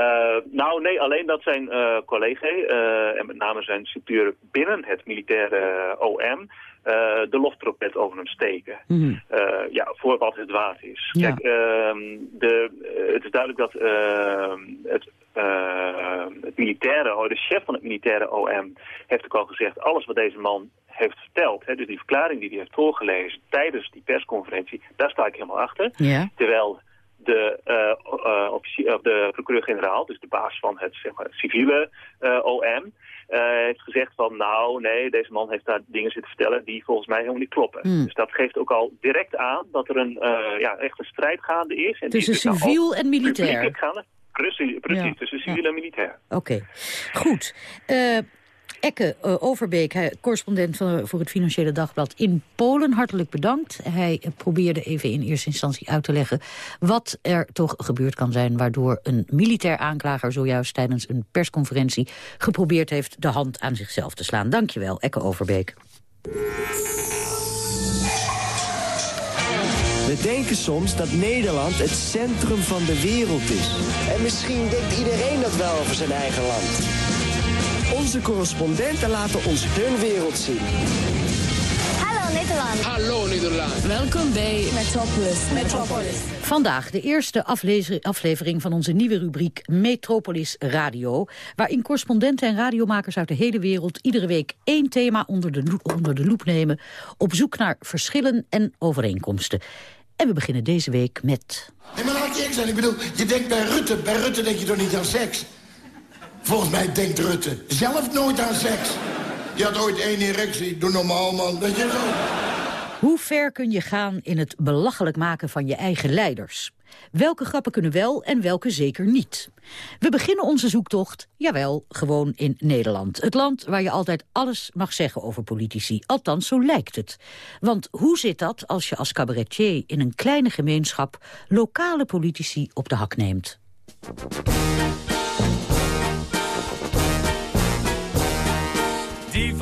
S24: nou nee, alleen dat zijn uh, collega uh, en met name zijn structuur binnen het militaire OM de loftrompet over hem steken.
S22: Mhm.
S24: Mm -hmm. ja, voor wat het waard is.
S22: Ja.
S24: Kijk, ehm, de, het is duidelijk dat ehm, het het militaire, de chef van het militaire OM heeft ook al gezegd, alles wat deze man heeft verteld, hè, dus die verklaring die hij heeft voorgelezen tijdens die persconferentie, daar sta ik helemaal achter.
S22: Ja.
S24: Terwijl de, uh, uh, de procureur-generaal, dus de baas van het zeg maar, civiele uh, OM, heeft gezegd van nou nee, deze man heeft daar dingen zitten vertellen die volgens mij helemaal niet kloppen.
S22: Mm.
S24: Dus dat geeft ook al direct aan dat er een, ja, echt een strijd gaande is. En
S22: Tussen
S24: is
S22: civiel
S24: nou
S22: en militair.
S24: Precies,
S22: Ja.
S24: tussen civiel en militair.
S22: Oké, okay. goed. Ekke uh, Overbeek, correspondent van, voor het Financiële Dagblad in Polen, hartelijk bedankt. Hij uh, probeerde even in eerste instantie uit te leggen wat er toch gebeurd kan zijn... waardoor een militair aanklager zojuist tijdens een persconferentie geprobeerd heeft de hand aan zichzelf te slaan. Dankjewel, Ekke Overbeek.
S25: We denken soms dat Nederland het centrum van de wereld is. En misschien denkt iedereen dat wel over zijn eigen land. Onze correspondenten laten ons hun wereld zien.
S8: Hallo Nederland.
S25: Hallo Nederland.
S9: Welkom bij Metropolis.
S8: Metropolis.
S22: Vandaag de eerste aflevering van onze nieuwe rubriek Metropolis Radio... waarin correspondenten en radiomakers uit de hele wereld... iedere week één thema onder de, onder de loep nemen... op zoek naar verschillen en overeenkomsten. En we beginnen deze week met...
S26: Nee, maar laat ik eerlijk zijn. Ik bedoel, je denkt bij Rutte... bij Rutte denk je toch niet aan seks? Volgens mij denkt Rutte zelf nooit aan seks. Je had ooit één erectie. Doe normaal, man. Dat je zo...
S22: Hoe ver kun je gaan in het belachelijk maken van je eigen leiders? Welke grappen kunnen wel en welke zeker niet? We beginnen onze zoektocht, jawel, gewoon in Nederland. Het land waar je altijd alles mag zeggen over politici. Althans, zo lijkt het. Want hoe zit dat als je als cabaretier in een kleine gemeenschap... lokale politici op de hak neemt?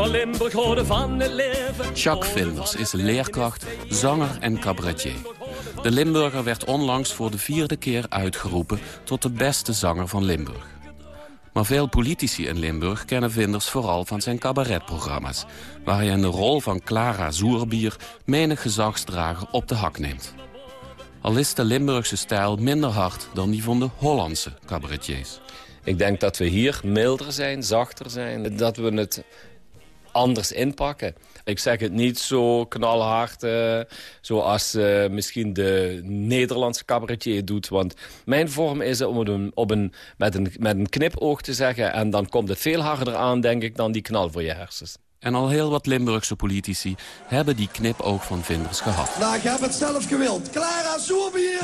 S27: Van Limburg houden van het leven.
S28: Jacques Vinders is leerkracht, zanger en cabaretier. De Limburger werd onlangs voor de vierde keer uitgeroepen... tot de beste zanger van Limburg. Maar veel politici in Limburg kennen Vinders vooral van zijn cabaretprogramma's... waar hij in de rol van Clara Zoerbier menig gezagsdrager op de hak neemt. Al is de Limburgse stijl minder hard dan die van de Hollandse cabaretiers.
S29: Ik denk dat we hier milder zijn, zachter zijn. Dat we het anders inpakken. Ik zeg het niet zo knalhard uh, zoals uh, misschien de Nederlandse cabaretier doet. Want mijn vorm is om het een, op een, met, een, met een knipoog te zeggen... en dan komt het veel harder aan, denk ik, dan die knal voor je hersens.
S28: En al heel wat Limburgse politici hebben die knipoog van Vinders gehad.
S30: Nou, ik heb het zelf gewild. Clara Soerbier!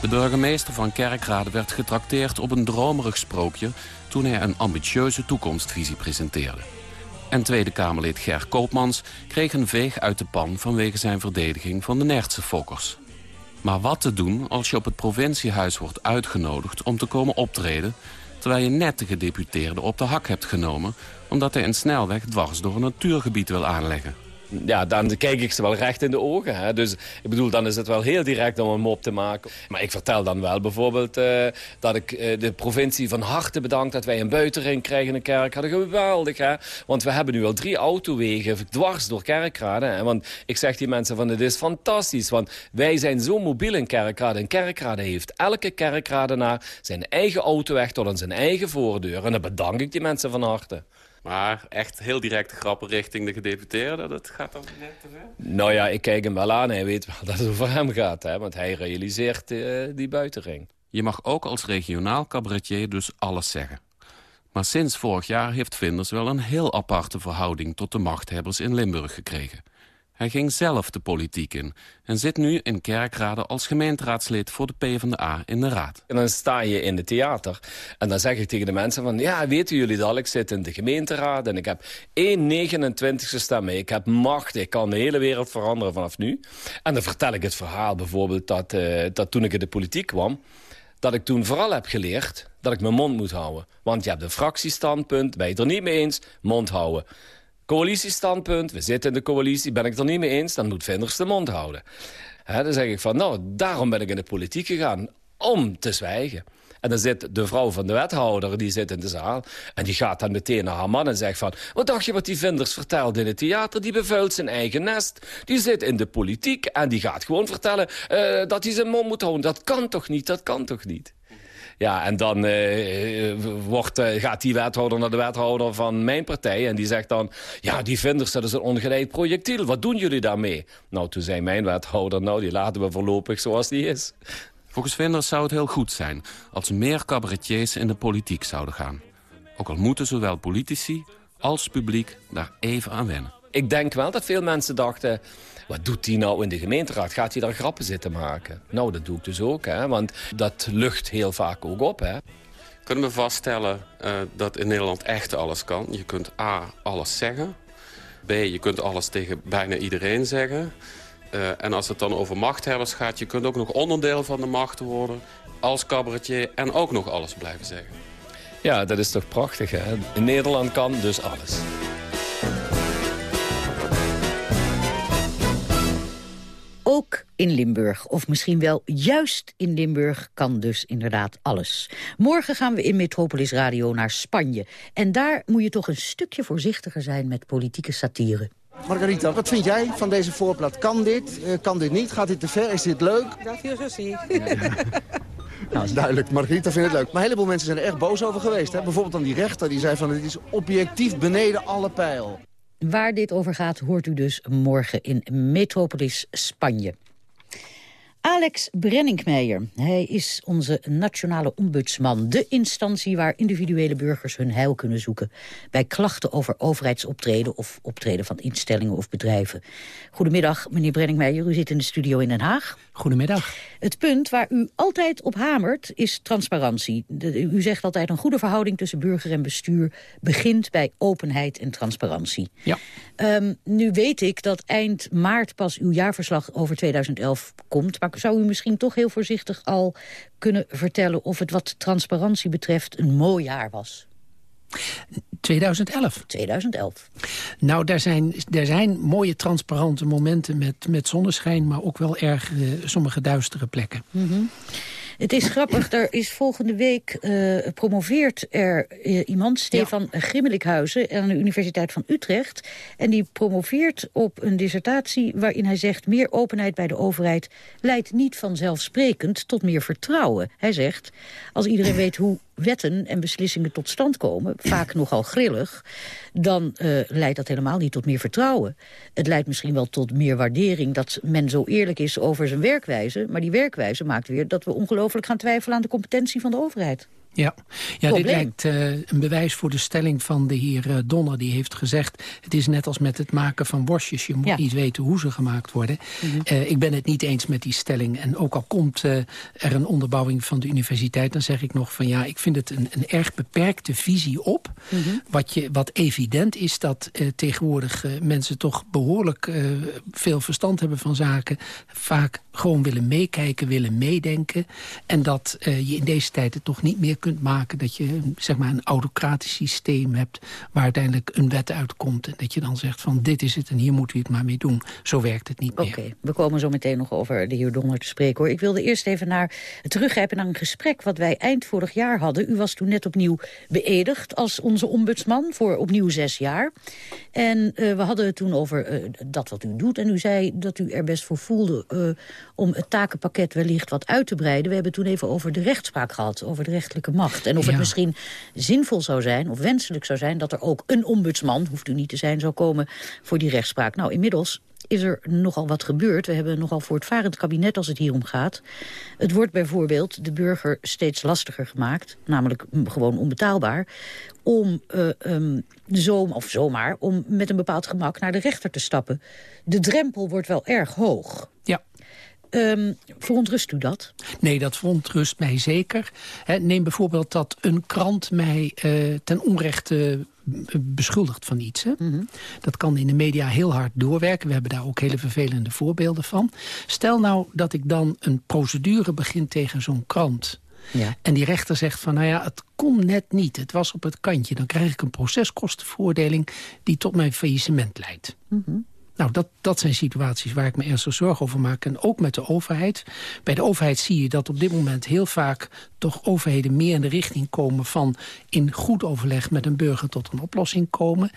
S28: De burgemeester van Kerkrade werd getrakteerd op een dromerig sprookje... toen hij een ambitieuze toekomstvisie presenteerde. En Tweede Kamerlid Ger Koopmans kreeg een veeg uit de pan... vanwege zijn verdediging van de Nertse fokkers. Maar wat te doen als je op het provinciehuis wordt uitgenodigd... om te komen optreden... terwijl je net de gedeputeerde op de hak hebt genomen... omdat hij een snelweg dwars door een natuurgebied wil aanleggen
S29: ja, dan kijk ik ze wel recht in de ogen. Hè. Dus ik bedoel, dan is het wel heel direct om een mop te maken. Maar ik vertel dan wel bijvoorbeeld uh, dat ik uh, de provincie van harte bedankt... dat wij een buitenring krijgen in kerk. Hadden geweldig, hè. Want we hebben nu al drie autowegen dwars door Kerkrade. Hè. Want ik zeg die mensen van, het is fantastisch. Want wij zijn zo mobiel in Kerkrade. En Kerkrade heeft elke Kerkradenaar zijn eigen autoweg tot aan zijn eigen voordeur. En dan bedank ik die mensen van harte.
S28: Maar echt heel directe grappen richting de gedeputeerde, dat gaat dan net te ver?
S29: Nou ja, ik kijk hem wel aan. Hij weet wel dat het over hem gaat, hè, want hij realiseert uh, die buitenring.
S28: Je mag ook als regionaal cabaretier dus alles zeggen. Maar sinds vorig jaar heeft Vinders wel een heel aparte verhouding... tot de machthebbers in Limburg gekregen. Hij ging zelf de politiek in en zit nu in Kerkrade als gemeenteraadslid voor de PvdA in de raad.
S29: En dan sta je in het theater en dan zeg ik tegen de mensen van... ja, weten jullie dat, ik zit in de gemeenteraad en ik heb 1 29ste stem mee. Ik heb macht, ik kan de hele wereld veranderen vanaf nu. En dan vertel ik het verhaal bijvoorbeeld dat, uh, dat toen ik in de politiek kwam dat ik toen vooral heb geleerd dat ik mijn mond moet houden. Want je hebt een fractiestandpunt, ben je het er niet mee eens, mond houden coalitiestandpunt, we zitten in de coalitie, ben ik het er niet mee eens... dan moet Vinders de mond houden. dan zeg ik van, nou, daarom ben ik in de politiek gegaan, om te zwijgen. En dan zit de vrouw van de wethouder, die zit in de zaal... en die gaat dan meteen naar haar man en zegt van... wat dacht je wat die Vinders vertelde in het theater? Die bevuilt zijn eigen nest. Die zit in de politiek en die gaat gewoon vertellen... Uh, dat hij zijn mond moet houden. Dat kan toch niet, dat kan toch niet? Ja, en dan uh, wordt, uh, gaat die wethouder naar de wethouder van mijn partij... en die zegt dan, ja, die vinders, dat is een ongeleid projectiel. Wat doen jullie daarmee? Nou, toen zei mijn wethouder, nou, die laten we voorlopig zoals die is.
S28: Volgens Vinders zou het heel goed zijn... als meer cabaretiers in de politiek zouden gaan. Ook al moeten zowel politici als publiek daar even aan wennen.
S29: Ik denk wel dat veel mensen dachten... Wat doet hij nou in de gemeenteraad? Gaat hij daar grappen zitten maken? Nou, dat doe ik dus ook, hè? want dat lucht heel vaak ook op. Hè?
S28: Kunnen we vaststellen uh, dat in Nederland echt alles kan? Je kunt A, alles zeggen. B, je kunt alles tegen bijna iedereen zeggen. Uh, en als het dan over machthebbers gaat... je kunt ook nog onderdeel van de macht worden als cabaretier... en ook nog alles blijven zeggen.
S29: Ja, dat is toch prachtig, hè? In Nederland kan dus alles.
S22: In Limburg, of misschien wel juist in Limburg, kan dus inderdaad alles. Morgen gaan we in Metropolis Radio naar Spanje. En daar moet je toch een stukje voorzichtiger zijn met politieke satire.
S31: Margarita, wat vind jij van deze voorplaat? Kan dit? Uh, kan dit niet? Gaat dit te ver? Is dit leuk?
S32: Dat viel zo zie.
S31: Nou, is duidelijk. Margarita vindt het leuk. Maar een heleboel mensen zijn er echt boos over geweest. Hè? Bijvoorbeeld dan die rechter, die zei van het is objectief beneden alle pijl.
S22: Waar dit over gaat, hoort u dus morgen in Metropolis, Spanje. Alex Brenninkmeijer. Hij is onze nationale ombudsman. De instantie waar individuele burgers hun heil kunnen zoeken. Bij klachten over overheidsoptreden of optreden van instellingen of bedrijven. Goedemiddag, meneer Brenninkmeijer. U zit in de studio in Den Haag.
S33: Goedemiddag.
S22: Het punt waar u altijd op hamert is transparantie. u zegt altijd een goede verhouding tussen burger en bestuur... begint bij openheid en transparantie.
S33: Ja.
S22: Um, nu weet ik dat eind maart pas uw jaarverslag over 2011 komt... maar zou u misschien toch heel voorzichtig al kunnen vertellen... of het wat transparantie betreft een mooi jaar was?
S34: 2011.
S22: 2011.
S34: Nou, daar zijn, daar zijn mooie transparante momenten met, met zonneschijn... maar ook wel erg uh, sommige duistere plekken.
S22: Mm -hmm. Het is grappig, er is volgende week uh, promoveert er uh, iemand, Stefan ja. Grimmelikhuizen, aan de Universiteit van Utrecht. En die promoveert op een dissertatie waarin hij zegt... meer openheid bij de overheid leidt niet vanzelfsprekend tot meer vertrouwen. Hij zegt, als iedereen weet hoe wetten en beslissingen tot stand komen, vaak nogal grillig, dan uh, leidt dat helemaal niet tot meer vertrouwen. Het leidt misschien wel tot meer waardering dat men zo eerlijk is over zijn werkwijze, maar die werkwijze maakt weer dat we ongelooflijk gaan twijfelen aan de competentie van de overheid.
S34: Ja, ja dit lijkt uh, een bewijs voor de stelling van de heer uh, Donner. Die heeft gezegd, het is net als met het maken van worstjes. Je moet ja. niet weten hoe ze gemaakt worden. Mm -hmm. uh, ik ben het niet eens met die stelling. En ook al komt er een onderbouwing van de universiteit... dan zeg ik nog van ja, ik vind het een, een erg beperkte visie op. Mm -hmm. wat, je, wat evident is dat tegenwoordig mensen toch behoorlijk veel verstand hebben van zaken. Vaak gewoon willen meekijken, willen meedenken. En dat je in deze tijd het toch niet meer kunt maken... dat je zeg maar, een autocratisch systeem hebt waar uiteindelijk een wet uitkomt... en dat je dan zegt van dit is het en hier moet u het maar mee doen. Zo werkt het niet
S22: meer. Oké, we komen zo meteen nog over de heer Donner te spreken. hoor. Ik wilde eerst even naar teruggrijpen naar een gesprek... wat wij eind vorig jaar hadden. U was toen net opnieuw beëdigd als onze ombudsman voor opnieuw zes jaar. En uh, we hadden het toen over uh, dat wat u doet. En u zei dat u er best voor voelde om het takenpakket wellicht wat uit te breiden. We hebben toen even over de rechtspraak gehad, over de rechtelijke macht. En of ja. het misschien zinvol zou zijn, of wenselijk zou zijn... dat er ook een ombudsman, hoeft u niet te zijn, zou komen voor die rechtspraak. Nou, inmiddels is er nogal wat gebeurd. We hebben nogal voortvarend kabinet als het hier om gaat. Het wordt bijvoorbeeld de burger steeds lastiger gemaakt, namelijk gewoon onbetaalbaar, om uh, um, zoom, of zomaar, om met een bepaald gemak naar de rechter te stappen. De drempel wordt wel erg hoog.
S34: Ja.
S22: Um, verontrust u dat?
S34: Nee, dat verontrust mij zeker. He, neem bijvoorbeeld dat een krant mij uh, ten onrechte beschuldigt van iets. Hè? Mm -hmm. Dat kan in de media heel hard doorwerken. We hebben daar ook hele vervelende voorbeelden van. Stel nou dat ik dan een procedure begin tegen zo'n krant... Ja. En die rechter zegt van, nou ja, het kon net niet. Het was op het kantje. Dan krijg ik een proceskostenvoordeling die tot mijn faillissement leidt. Mm -hmm. Nou, dat, dat zijn situaties waar ik me ernstig zorgen over maak. En ook met de overheid. Bij de overheid zie je dat op dit moment heel vaak toch overheden meer in de richting komen van in goed overleg met een burger tot een oplossing komen.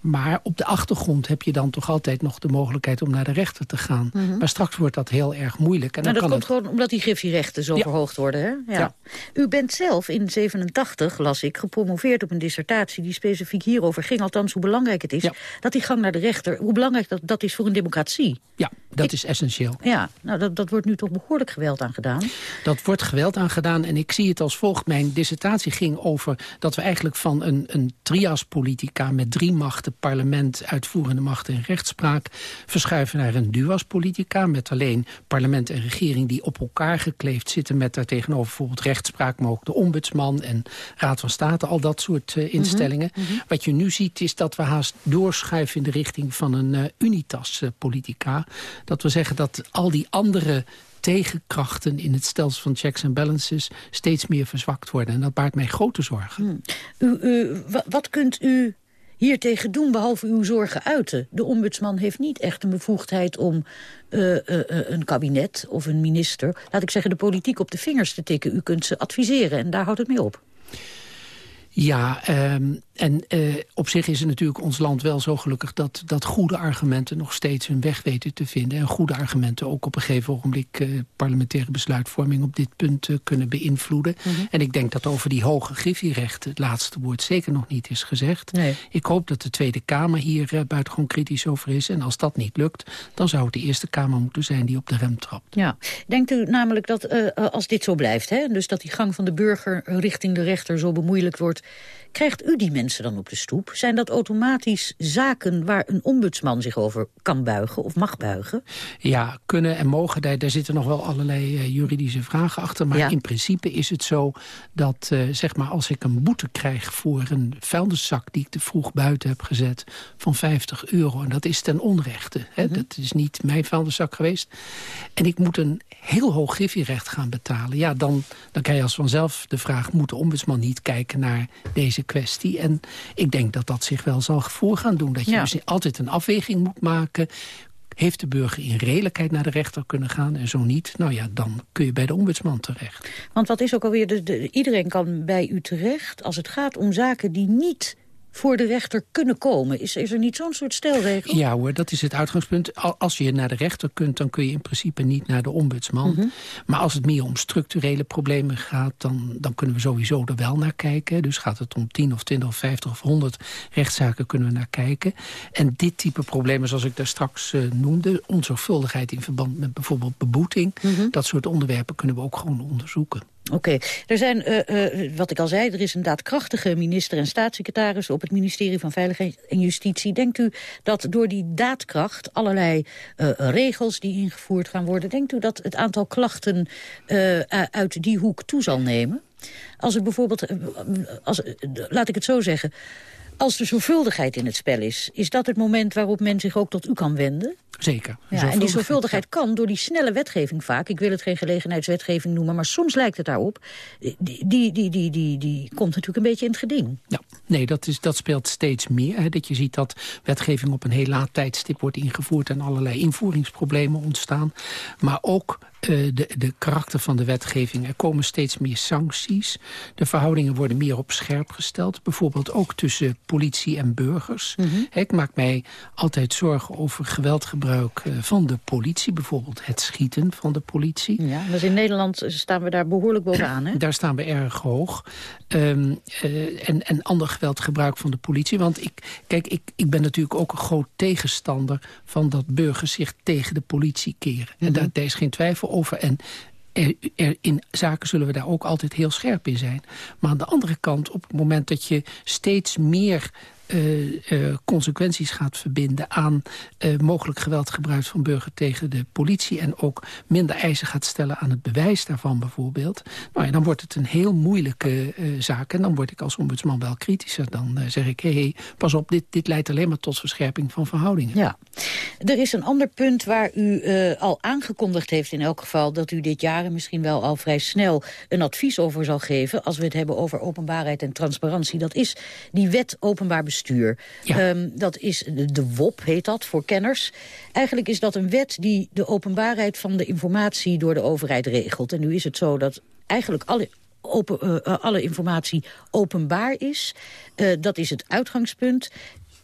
S34: Maar op de achtergrond heb je dan toch altijd nog de mogelijkheid om naar de rechter te gaan. Mm -hmm. Maar straks wordt dat heel erg moeilijk. En
S22: dan
S34: nou,
S22: dat
S34: kan
S22: komt
S34: het...
S22: gewoon omdat die griffierechten zo ja. verhoogd worden. Hè? Ja. ja. U bent zelf in 87, las ik, gepromoveerd op een dissertatie... die specifiek hierover ging, althans hoe belangrijk het is... Ja. dat die gang naar de rechter, hoe belangrijk dat, dat is voor een democratie.
S34: Ja, dat ik, is essentieel.
S22: Ja, nou, dat, dat wordt nu toch behoorlijk geweld aan gedaan.
S34: Dat wordt geweld aan gedaan en ik zie het als volgt. Mijn dissertatie ging over dat we eigenlijk van een, een trias-politica... met drie machten, parlement, uitvoerende macht en rechtspraak... verschuiven naar een duas-politica met alleen parlement en regering... die op elkaar gekleefd zitten met daartegenover bijvoorbeeld rechtspraak... maar ook de ombudsman en raad van state, al dat soort uh, instellingen. Mm -hmm. Wat je nu ziet is dat we haast doorschuiven in de richting van een uh, unitas-politica. Dat we zeggen dat al die andere tegenkrachten in het stelsel van checks en balances steeds meer verzwakt worden. En dat baart mij grote zorgen.
S22: Hmm. U, u, wat kunt u hier tegen doen, behalve uw zorgen uiten? De ombudsman heeft niet echt een bevoegdheid om uh, uh, een kabinet of een minister... laat ik zeggen, de politiek op de vingers te tikken. U kunt ze adviseren en daar houdt het mee op.
S34: Ja, um, en uh, op zich is het natuurlijk ons land wel zo gelukkig... Dat, dat goede argumenten nog steeds hun weg weten te vinden. En goede argumenten ook op een gegeven ogenblik... Uh, parlementaire besluitvorming op dit punt uh, kunnen beïnvloeden. Mm -hmm. En ik denk dat over die hoge griffierechten... het laatste woord zeker nog niet is gezegd. Nee. Ik hoop dat de Tweede Kamer hier buitengewoon kritisch over is. En als dat niet lukt, dan zou het de Eerste Kamer moeten zijn... die op de rem trapt.
S22: Ja. Denkt u namelijk dat als dit zo blijft... Hè, dus dat die gang van de burger richting de rechter zo bemoeilijkt wordt... Krijgt u die mensen dan op de stoep? Zijn dat automatisch zaken waar een ombudsman zich over kan buigen of mag buigen?
S34: Ja, kunnen en mogen. Daar, daar zitten nog wel allerlei uh, juridische vragen achter. Maar ja. in principe is het zo dat uh, zeg maar als ik een boete krijg voor een vuilniszak die ik te vroeg buiten heb gezet van 50 euro. En dat is ten onrechte. Hè? Mm -hmm. Dat is niet mijn vuilniszak geweest. En ik moet een heel hoog griffierecht gaan betalen. Ja, dan, dan krijg je als vanzelf de vraag, moet de ombudsman niet kijken naar deze kwestie. En En ik denk dat dat zich wel zal voor gaan doen. Dat je
S22: Ja.
S34: dus altijd een afweging moet maken. Heeft de burger in redelijkheid naar de rechter kunnen gaan? En zo niet, nou ja, dan kun je bij de ombudsman terecht.
S22: Want wat is ook alweer, de, de, iedereen kan bij u terecht als het gaat om zaken die niet voor de rechter kunnen komen. Is, is er niet zo'n soort stelregel?
S34: Ja hoor, dat is het uitgangspunt. Al- Als je naar de rechter kunt, dan kun je in principe niet naar de ombudsman.
S22: Mhm.
S34: Maar als het meer om structurele problemen gaat... Dan, dan kunnen we sowieso er wel naar kijken. Dus gaat het om 10 of 20 of 50 of 100 rechtszaken kunnen we naar kijken. En dit type problemen, zoals ik daar straks eh, noemde... onzorgvuldigheid in verband met bijvoorbeeld beboeting...
S22: Mhm.
S34: dat soort onderwerpen kunnen we ook gewoon onderzoeken.
S22: Oké, er zijn, eh, eh, wat ik al zei, er is een daadkrachtige minister en staatssecretaris op het ministerie van Veiligheid en Justitie. Denkt u dat door die daadkracht allerlei eh, regels die ingevoerd gaan worden, denkt u dat het aantal klachten uit die hoek toe zal nemen? Als het bijvoorbeeld, als, laat ik het zo zeggen, als de zorgvuldigheid in het spel is, is dat het moment waarop men zich ook tot u kan wenden?
S34: Zeker.
S22: Ja, en die zorgvuldigheid kan door die snelle wetgeving vaak... ik wil het geen gelegenheidswetgeving noemen, maar soms lijkt het daarop... die, die, die, die, die, die komt natuurlijk een beetje in het geding.
S34: Ja, nee, dat, is, dat speelt steeds meer. Hè, dat je ziet dat wetgeving op een heel laat tijdstip wordt ingevoerd... en allerlei invoeringsproblemen ontstaan. Maar ook eh, de, de karakter van de wetgeving. Er komen steeds meer sancties. De verhoudingen worden meer op scherp gesteld. Bijvoorbeeld ook tussen politie en burgers. Hè, ik maak mij altijd zorgen over geweldgebruik eh, van de politie. Bijvoorbeeld het schieten van de politie.
S22: Ja, dus in Nederland staan we daar behoorlijk bovenaan, hè?
S34: Daar staan we erg hoog. Ehm, eh, en, en ander geweldgebruik van de politie. Want ik, kijk, ik, ik ben natuurlijk ook een groot tegenstander... van dat burgers zich tegen de politie keren. En daar, daar is geen twijfel over. En er, in zaken zullen we daar ook altijd heel scherp in zijn. Maar aan de andere kant, op het moment dat je steeds meer... eh, eh, consequenties gaat verbinden aan eh, mogelijk geweldgebruik van burger tegen de politie... en ook minder eisen gaat stellen aan het bewijs daarvan bijvoorbeeld... Nou ja, dan wordt het een heel moeilijke zaak. En dan word ik als ombudsman wel kritischer. Dan zeg ik, hé, hey, pas op, dit, dit leidt alleen maar tot verscherping van verhoudingen.
S22: Ja. Er is een ander punt waar u al aangekondigd heeft in elk geval... dat u dit jaar en misschien wel al vrij snel een advies over zal geven... als we het hebben over openbaarheid en transparantie. Dat is die wet openbaar bestuur. Ehm, dat is de, de WOP, heet dat, voor kenners. Eigenlijk is dat een wet die de openbaarheid van de informatie... door de overheid regelt. En nu is het zo dat eigenlijk alle open, eh, eh, alle informatie openbaar is. Eh, dat is het uitgangspunt.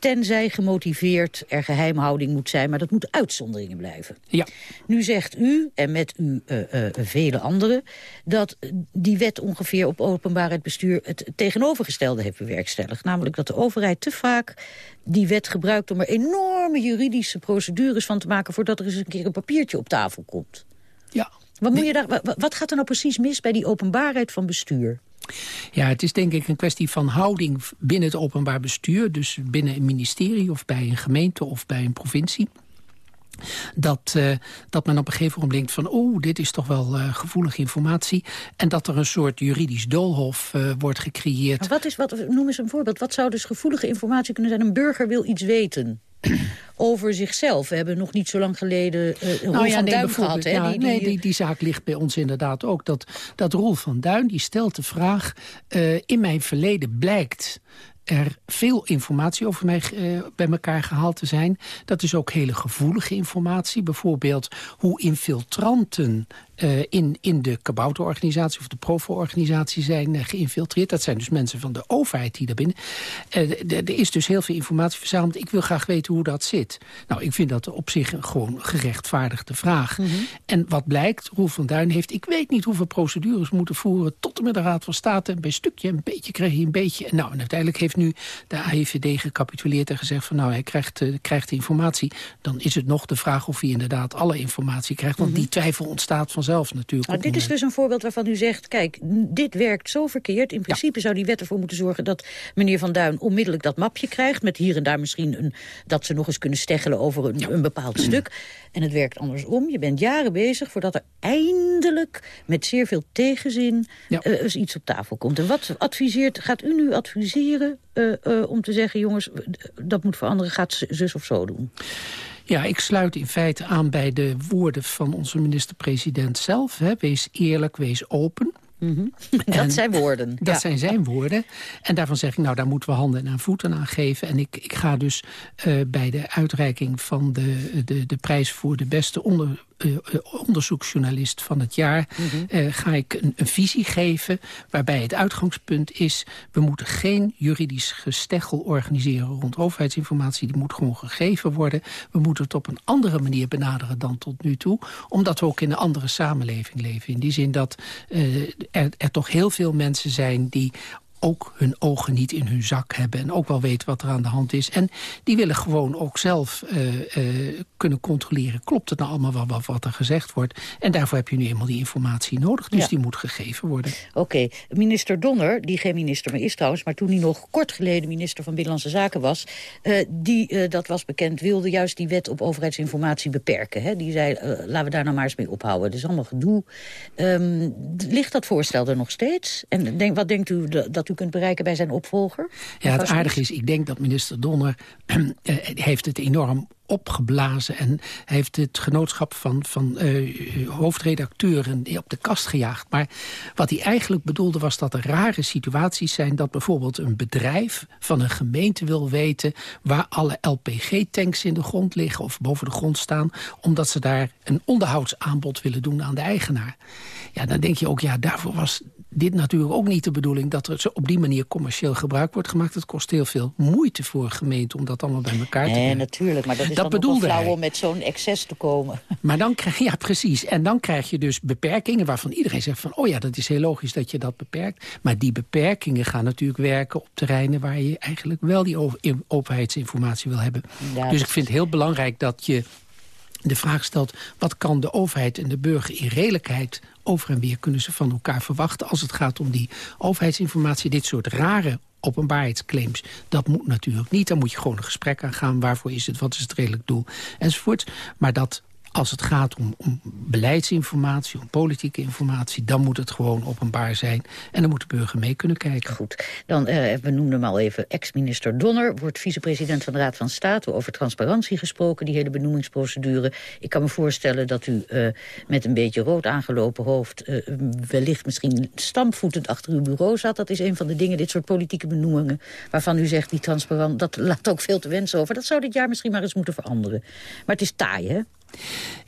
S22: Tenzij gemotiveerd er geheimhouding moet zijn, maar dat moeten uitzonderingen blijven.
S34: Ja.
S22: Nu zegt u, en met u eh, eh, vele anderen... dat die wet ongeveer op openbaarheid bestuur het tegenovergestelde heeft bewerkstelligd. Namelijk dat de overheid te vaak die wet gebruikt om er enorme juridische procedures van te maken... voordat er eens een keer een papiertje op tafel komt.
S34: Ja.
S22: Wat, moet je daar, wa- wat gaat er nou precies mis bij die openbaarheid van bestuur?
S34: Ja, het is denk ik een kwestie van houding binnen het openbaar bestuur. Dus binnen een ministerie of bij een gemeente of bij een provincie. Dat, eh, dat men op een gegeven moment denkt van... oh, dit is toch wel eh, gevoelige informatie. En dat er een soort juridisch doolhof eh, wordt gecreëerd.
S22: Maar wat is, wat, noem eens een voorbeeld. Wat zou dus gevoelige informatie kunnen zijn? Een burger wil iets weten over zichzelf. We hebben nog niet zo lang geleden uh,
S34: Nou ja,
S22: van
S34: nee,
S22: Duin gehad. Hè?
S34: ja,
S22: die, die,
S34: nee, die, die zaak ligt bij ons inderdaad ook. Dat, dat Roel van Duin die stelt de vraag... in mijn verleden blijkt er veel informatie over mij eh, bij elkaar gehaald te zijn. Dat is ook hele gevoelige informatie. Bijvoorbeeld hoe infiltranten eh, in, in de kabouterorganisatie... of de Provo-organisatie zijn eh, geïnfiltreerd. Dat zijn dus mensen van de overheid die daar binnen... D- er is dus heel veel informatie verzameld. Ik wil graag weten hoe dat zit. Nou, ik vind dat op zich gewoon gerechtvaardigde vraag. En wat blijkt, Roel van Duin heeft... ik weet niet hoeveel procedures moeten voeren... tot en met de Raad van State. En bij stukje een beetje kreeg hij een beetje. Nou, en uiteindelijk heeft nu de AIVD gecapituleerd en gezegd... van nou, hij krijgt, krijgt de informatie. Dan is het nog de vraag of hij inderdaad alle informatie krijgt. Want die twijfel ontstaat vanzelf natuurlijk. Op
S22: dit is dus een voorbeeld waarvan u zegt... kijk, dit werkt zo verkeerd. In principe zou die wet ervoor moeten zorgen... dat meneer Van Duin onmiddellijk dat mapje krijgt... met hier en daar misschien een, dat ze nog eens kunnen steggelen over een, een bepaald stuk. En het werkt andersom. Je bent jaren bezig voordat er eindelijk... met zeer veel tegenzin eh, eens iets op tafel komt. En wat adviseert, gaat u nu adviseren eh, eh, om te zeggen... jongens, dat moet veranderen, gaat zus of zo doen?
S34: Ja, ik sluit in feite aan bij de woorden van onze minister-president zelf. Wees eerlijk, wees open.
S22: Dat zijn woorden.
S34: Dat
S22: ja.
S34: zijn zijn woorden. En daarvan zeg ik, nou, daar moeten we handen en voeten aan geven. En ik, ik ga dus uh, bij de uitreiking van de, de, de prijs voor de beste onder, uh, onderzoeksjournalist van het jaar... Mm -hmm. uh, ga ik een, een, visie geven waarbij het uitgangspunt is... we moeten geen juridisch gesteggel organiseren rond overheidsinformatie. Die moet gewoon gegeven worden. We moeten het op een andere manier benaderen dan tot nu toe. Omdat we ook in een andere samenleving leven. In die zin dat er, er toch heel veel mensen zijn die ook hun ogen niet in hun zak hebben... en ook wel weten wat er aan de hand is. En die willen gewoon ook zelf uh, uh, kunnen controleren... klopt het nou allemaal wat, wat, wat, er gezegd wordt? En daarvoor heb je nu eenmaal die informatie nodig. Dus ja. die moet gegeven worden.
S22: Oké, okay. minister Donner, die geen minister meer is trouwens... maar toen hij nog kort geleden minister van Binnenlandse Zaken was... Uh, die, dat was bekend, wilde juist die wet op overheidsinformatie beperken. Hè? Die zei, laten we daar nou maar eens mee ophouden. Dat is allemaal gedoe. Um, ligt dat voorstel er nog steeds? En denk, wat denkt u dat u kunt bereiken bij zijn opvolger?
S34: Ja, het aardige is, ik denk dat minister Donner uh, heeft het enorm opgeblazen en heeft het genootschap van, van uh, hoofdredacteuren op de kast gejaagd. Maar wat hij eigenlijk bedoelde was dat er rare situaties zijn... dat bijvoorbeeld een bedrijf van een gemeente wil weten... waar alle LPG-tanks in de grond liggen of boven de grond staan... omdat ze daar een onderhoudsaanbod willen doen aan de eigenaar. Ja, dan denk je ook, ja, daarvoor was dit natuurlijk ook niet de bedoeling... dat er op die manier commercieel gebruik wordt gemaakt. Het kost heel veel moeite voor een gemeente om dat allemaal bij elkaar te
S22: nee,
S34: brengen.
S22: natuurlijk, maar dat is
S34: dat
S22: dan flauw
S34: hij.
S22: om met zo'n excess te komen.
S34: Maar dan krijg je, ja precies, en dan krijg je dus beperkingen... waarvan iedereen zegt van, oh ja, dat is heel logisch dat je dat beperkt. Maar die beperkingen gaan natuurlijk werken op terreinen... waar je eigenlijk wel die overheidsinformatie wil hebben. Ja, dus ik vind het heel belangrijk dat je de vraag stelt... wat kan de overheid en de burger in redelijkheid over en weer kunnen ze van elkaar verwachten... als het gaat om die overheidsinformatie, dit soort rare openbaarheidsclaims. Dat moet natuurlijk niet. Dan moet je gewoon een gesprek aangaan. Waarvoor is het? Wat is het redelijk doel? Enzovoort. Maar dat als het gaat om, om, beleidsinformatie, om politieke informatie... dan moet het gewoon openbaar zijn. En dan moet de burger mee kunnen kijken.
S22: Goed. Dan, uh, we noemden hem al even, ex-minister Donner... wordt vicepresident van de Raad van State. Over transparantie gesproken, die hele benoemingsprocedure. Ik kan me voorstellen dat u uh, met een beetje rood aangelopen hoofd... Uh, wellicht misschien stampvoetend achter uw bureau zat. Dat is een van de dingen, dit soort politieke benoemingen... waarvan u zegt, die transparant, dat laat ook veel te wensen over. Dat zou dit jaar misschien maar eens moeten veranderen. Maar het is taai, hè?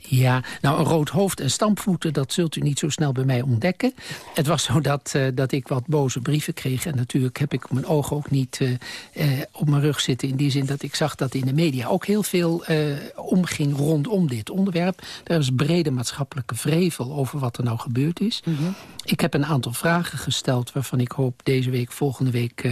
S34: Ja, nou een rood hoofd en stampvoeten, dat zult u niet zo snel bij mij ontdekken. Het was zo dat, uh, dat ik wat boze brieven kreeg. En natuurlijk heb ik mijn ogen ook niet uh, uh, op mijn rug zitten. In die zin dat ik zag dat in de media ook heel veel omging rondom dit onderwerp. Er is brede maatschappelijke vrevel over wat er nou gebeurd is. Mm -hmm. Ik heb een aantal vragen gesteld waarvan ik hoop deze week, volgende week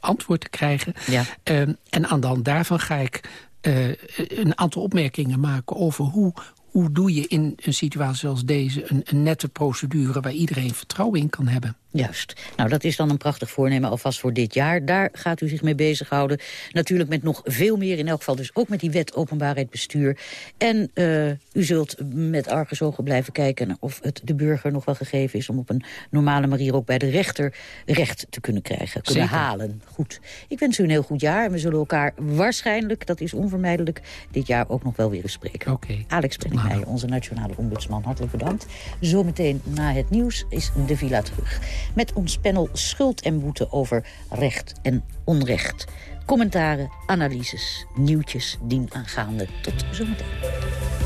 S34: antwoord te krijgen. Ja. en aan de hand daarvan ga ik uh, een aantal opmerkingen maken over hoe, hoe doe je in een situatie zoals deze... Een, een nette procedure waar iedereen vertrouwen in kan hebben.
S22: Juist. Nou, dat is dan een prachtig voornemen alvast voor dit jaar. Daar gaat u zich mee bezighouden. Natuurlijk met nog veel meer, in elk geval dus ook met die wet openbaarheid bestuur. En uh, u zult met argusogen blijven kijken of het de burger nog wel gegeven is... om op een normale manier ook bij de rechter recht te kunnen krijgen, kunnen
S34: Zeker.
S22: halen. Goed. Ik wens u een heel goed jaar en we zullen elkaar waarschijnlijk, dat is onvermijdelijk, dit jaar ook nog wel weer eens spreken.
S34: Okay.
S22: Alex Brenningmeijer, onze nationale ombudsman, hartelijk bedankt. Zometeen na het nieuws is de villa terug met ons panel Schuld en Boete over recht en onrecht. Commentaren, analyses, nieuwtjes dienaangaande. Tot zometeen.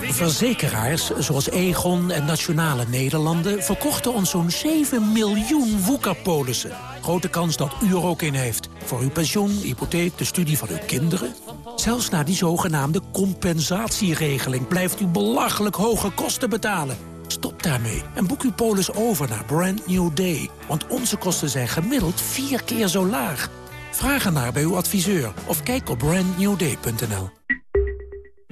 S35: Verzekeraars zoals Egon en Nationale Nederlanden... verkochten ons zo'n 7 miljoen woekerpolissen. Grote kans dat u er ook in heeft. Voor uw pensioen, hypotheek, de studie van uw kinderen. Zelfs na die zogenaamde compensatieregeling... blijft u belachelijk hoge kosten betalen. Stop daarmee en boek uw polis over naar Brand New Day. Want onze kosten zijn gemiddeld vier keer zo laag. Vraag ernaar bij uw adviseur of kijk op brandnewday.nl.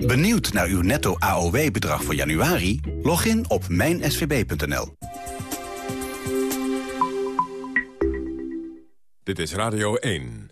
S36: Benieuwd naar uw netto AOW-bedrag voor januari? Log in op mijnsvb.nl.
S1: Dit is Radio 1.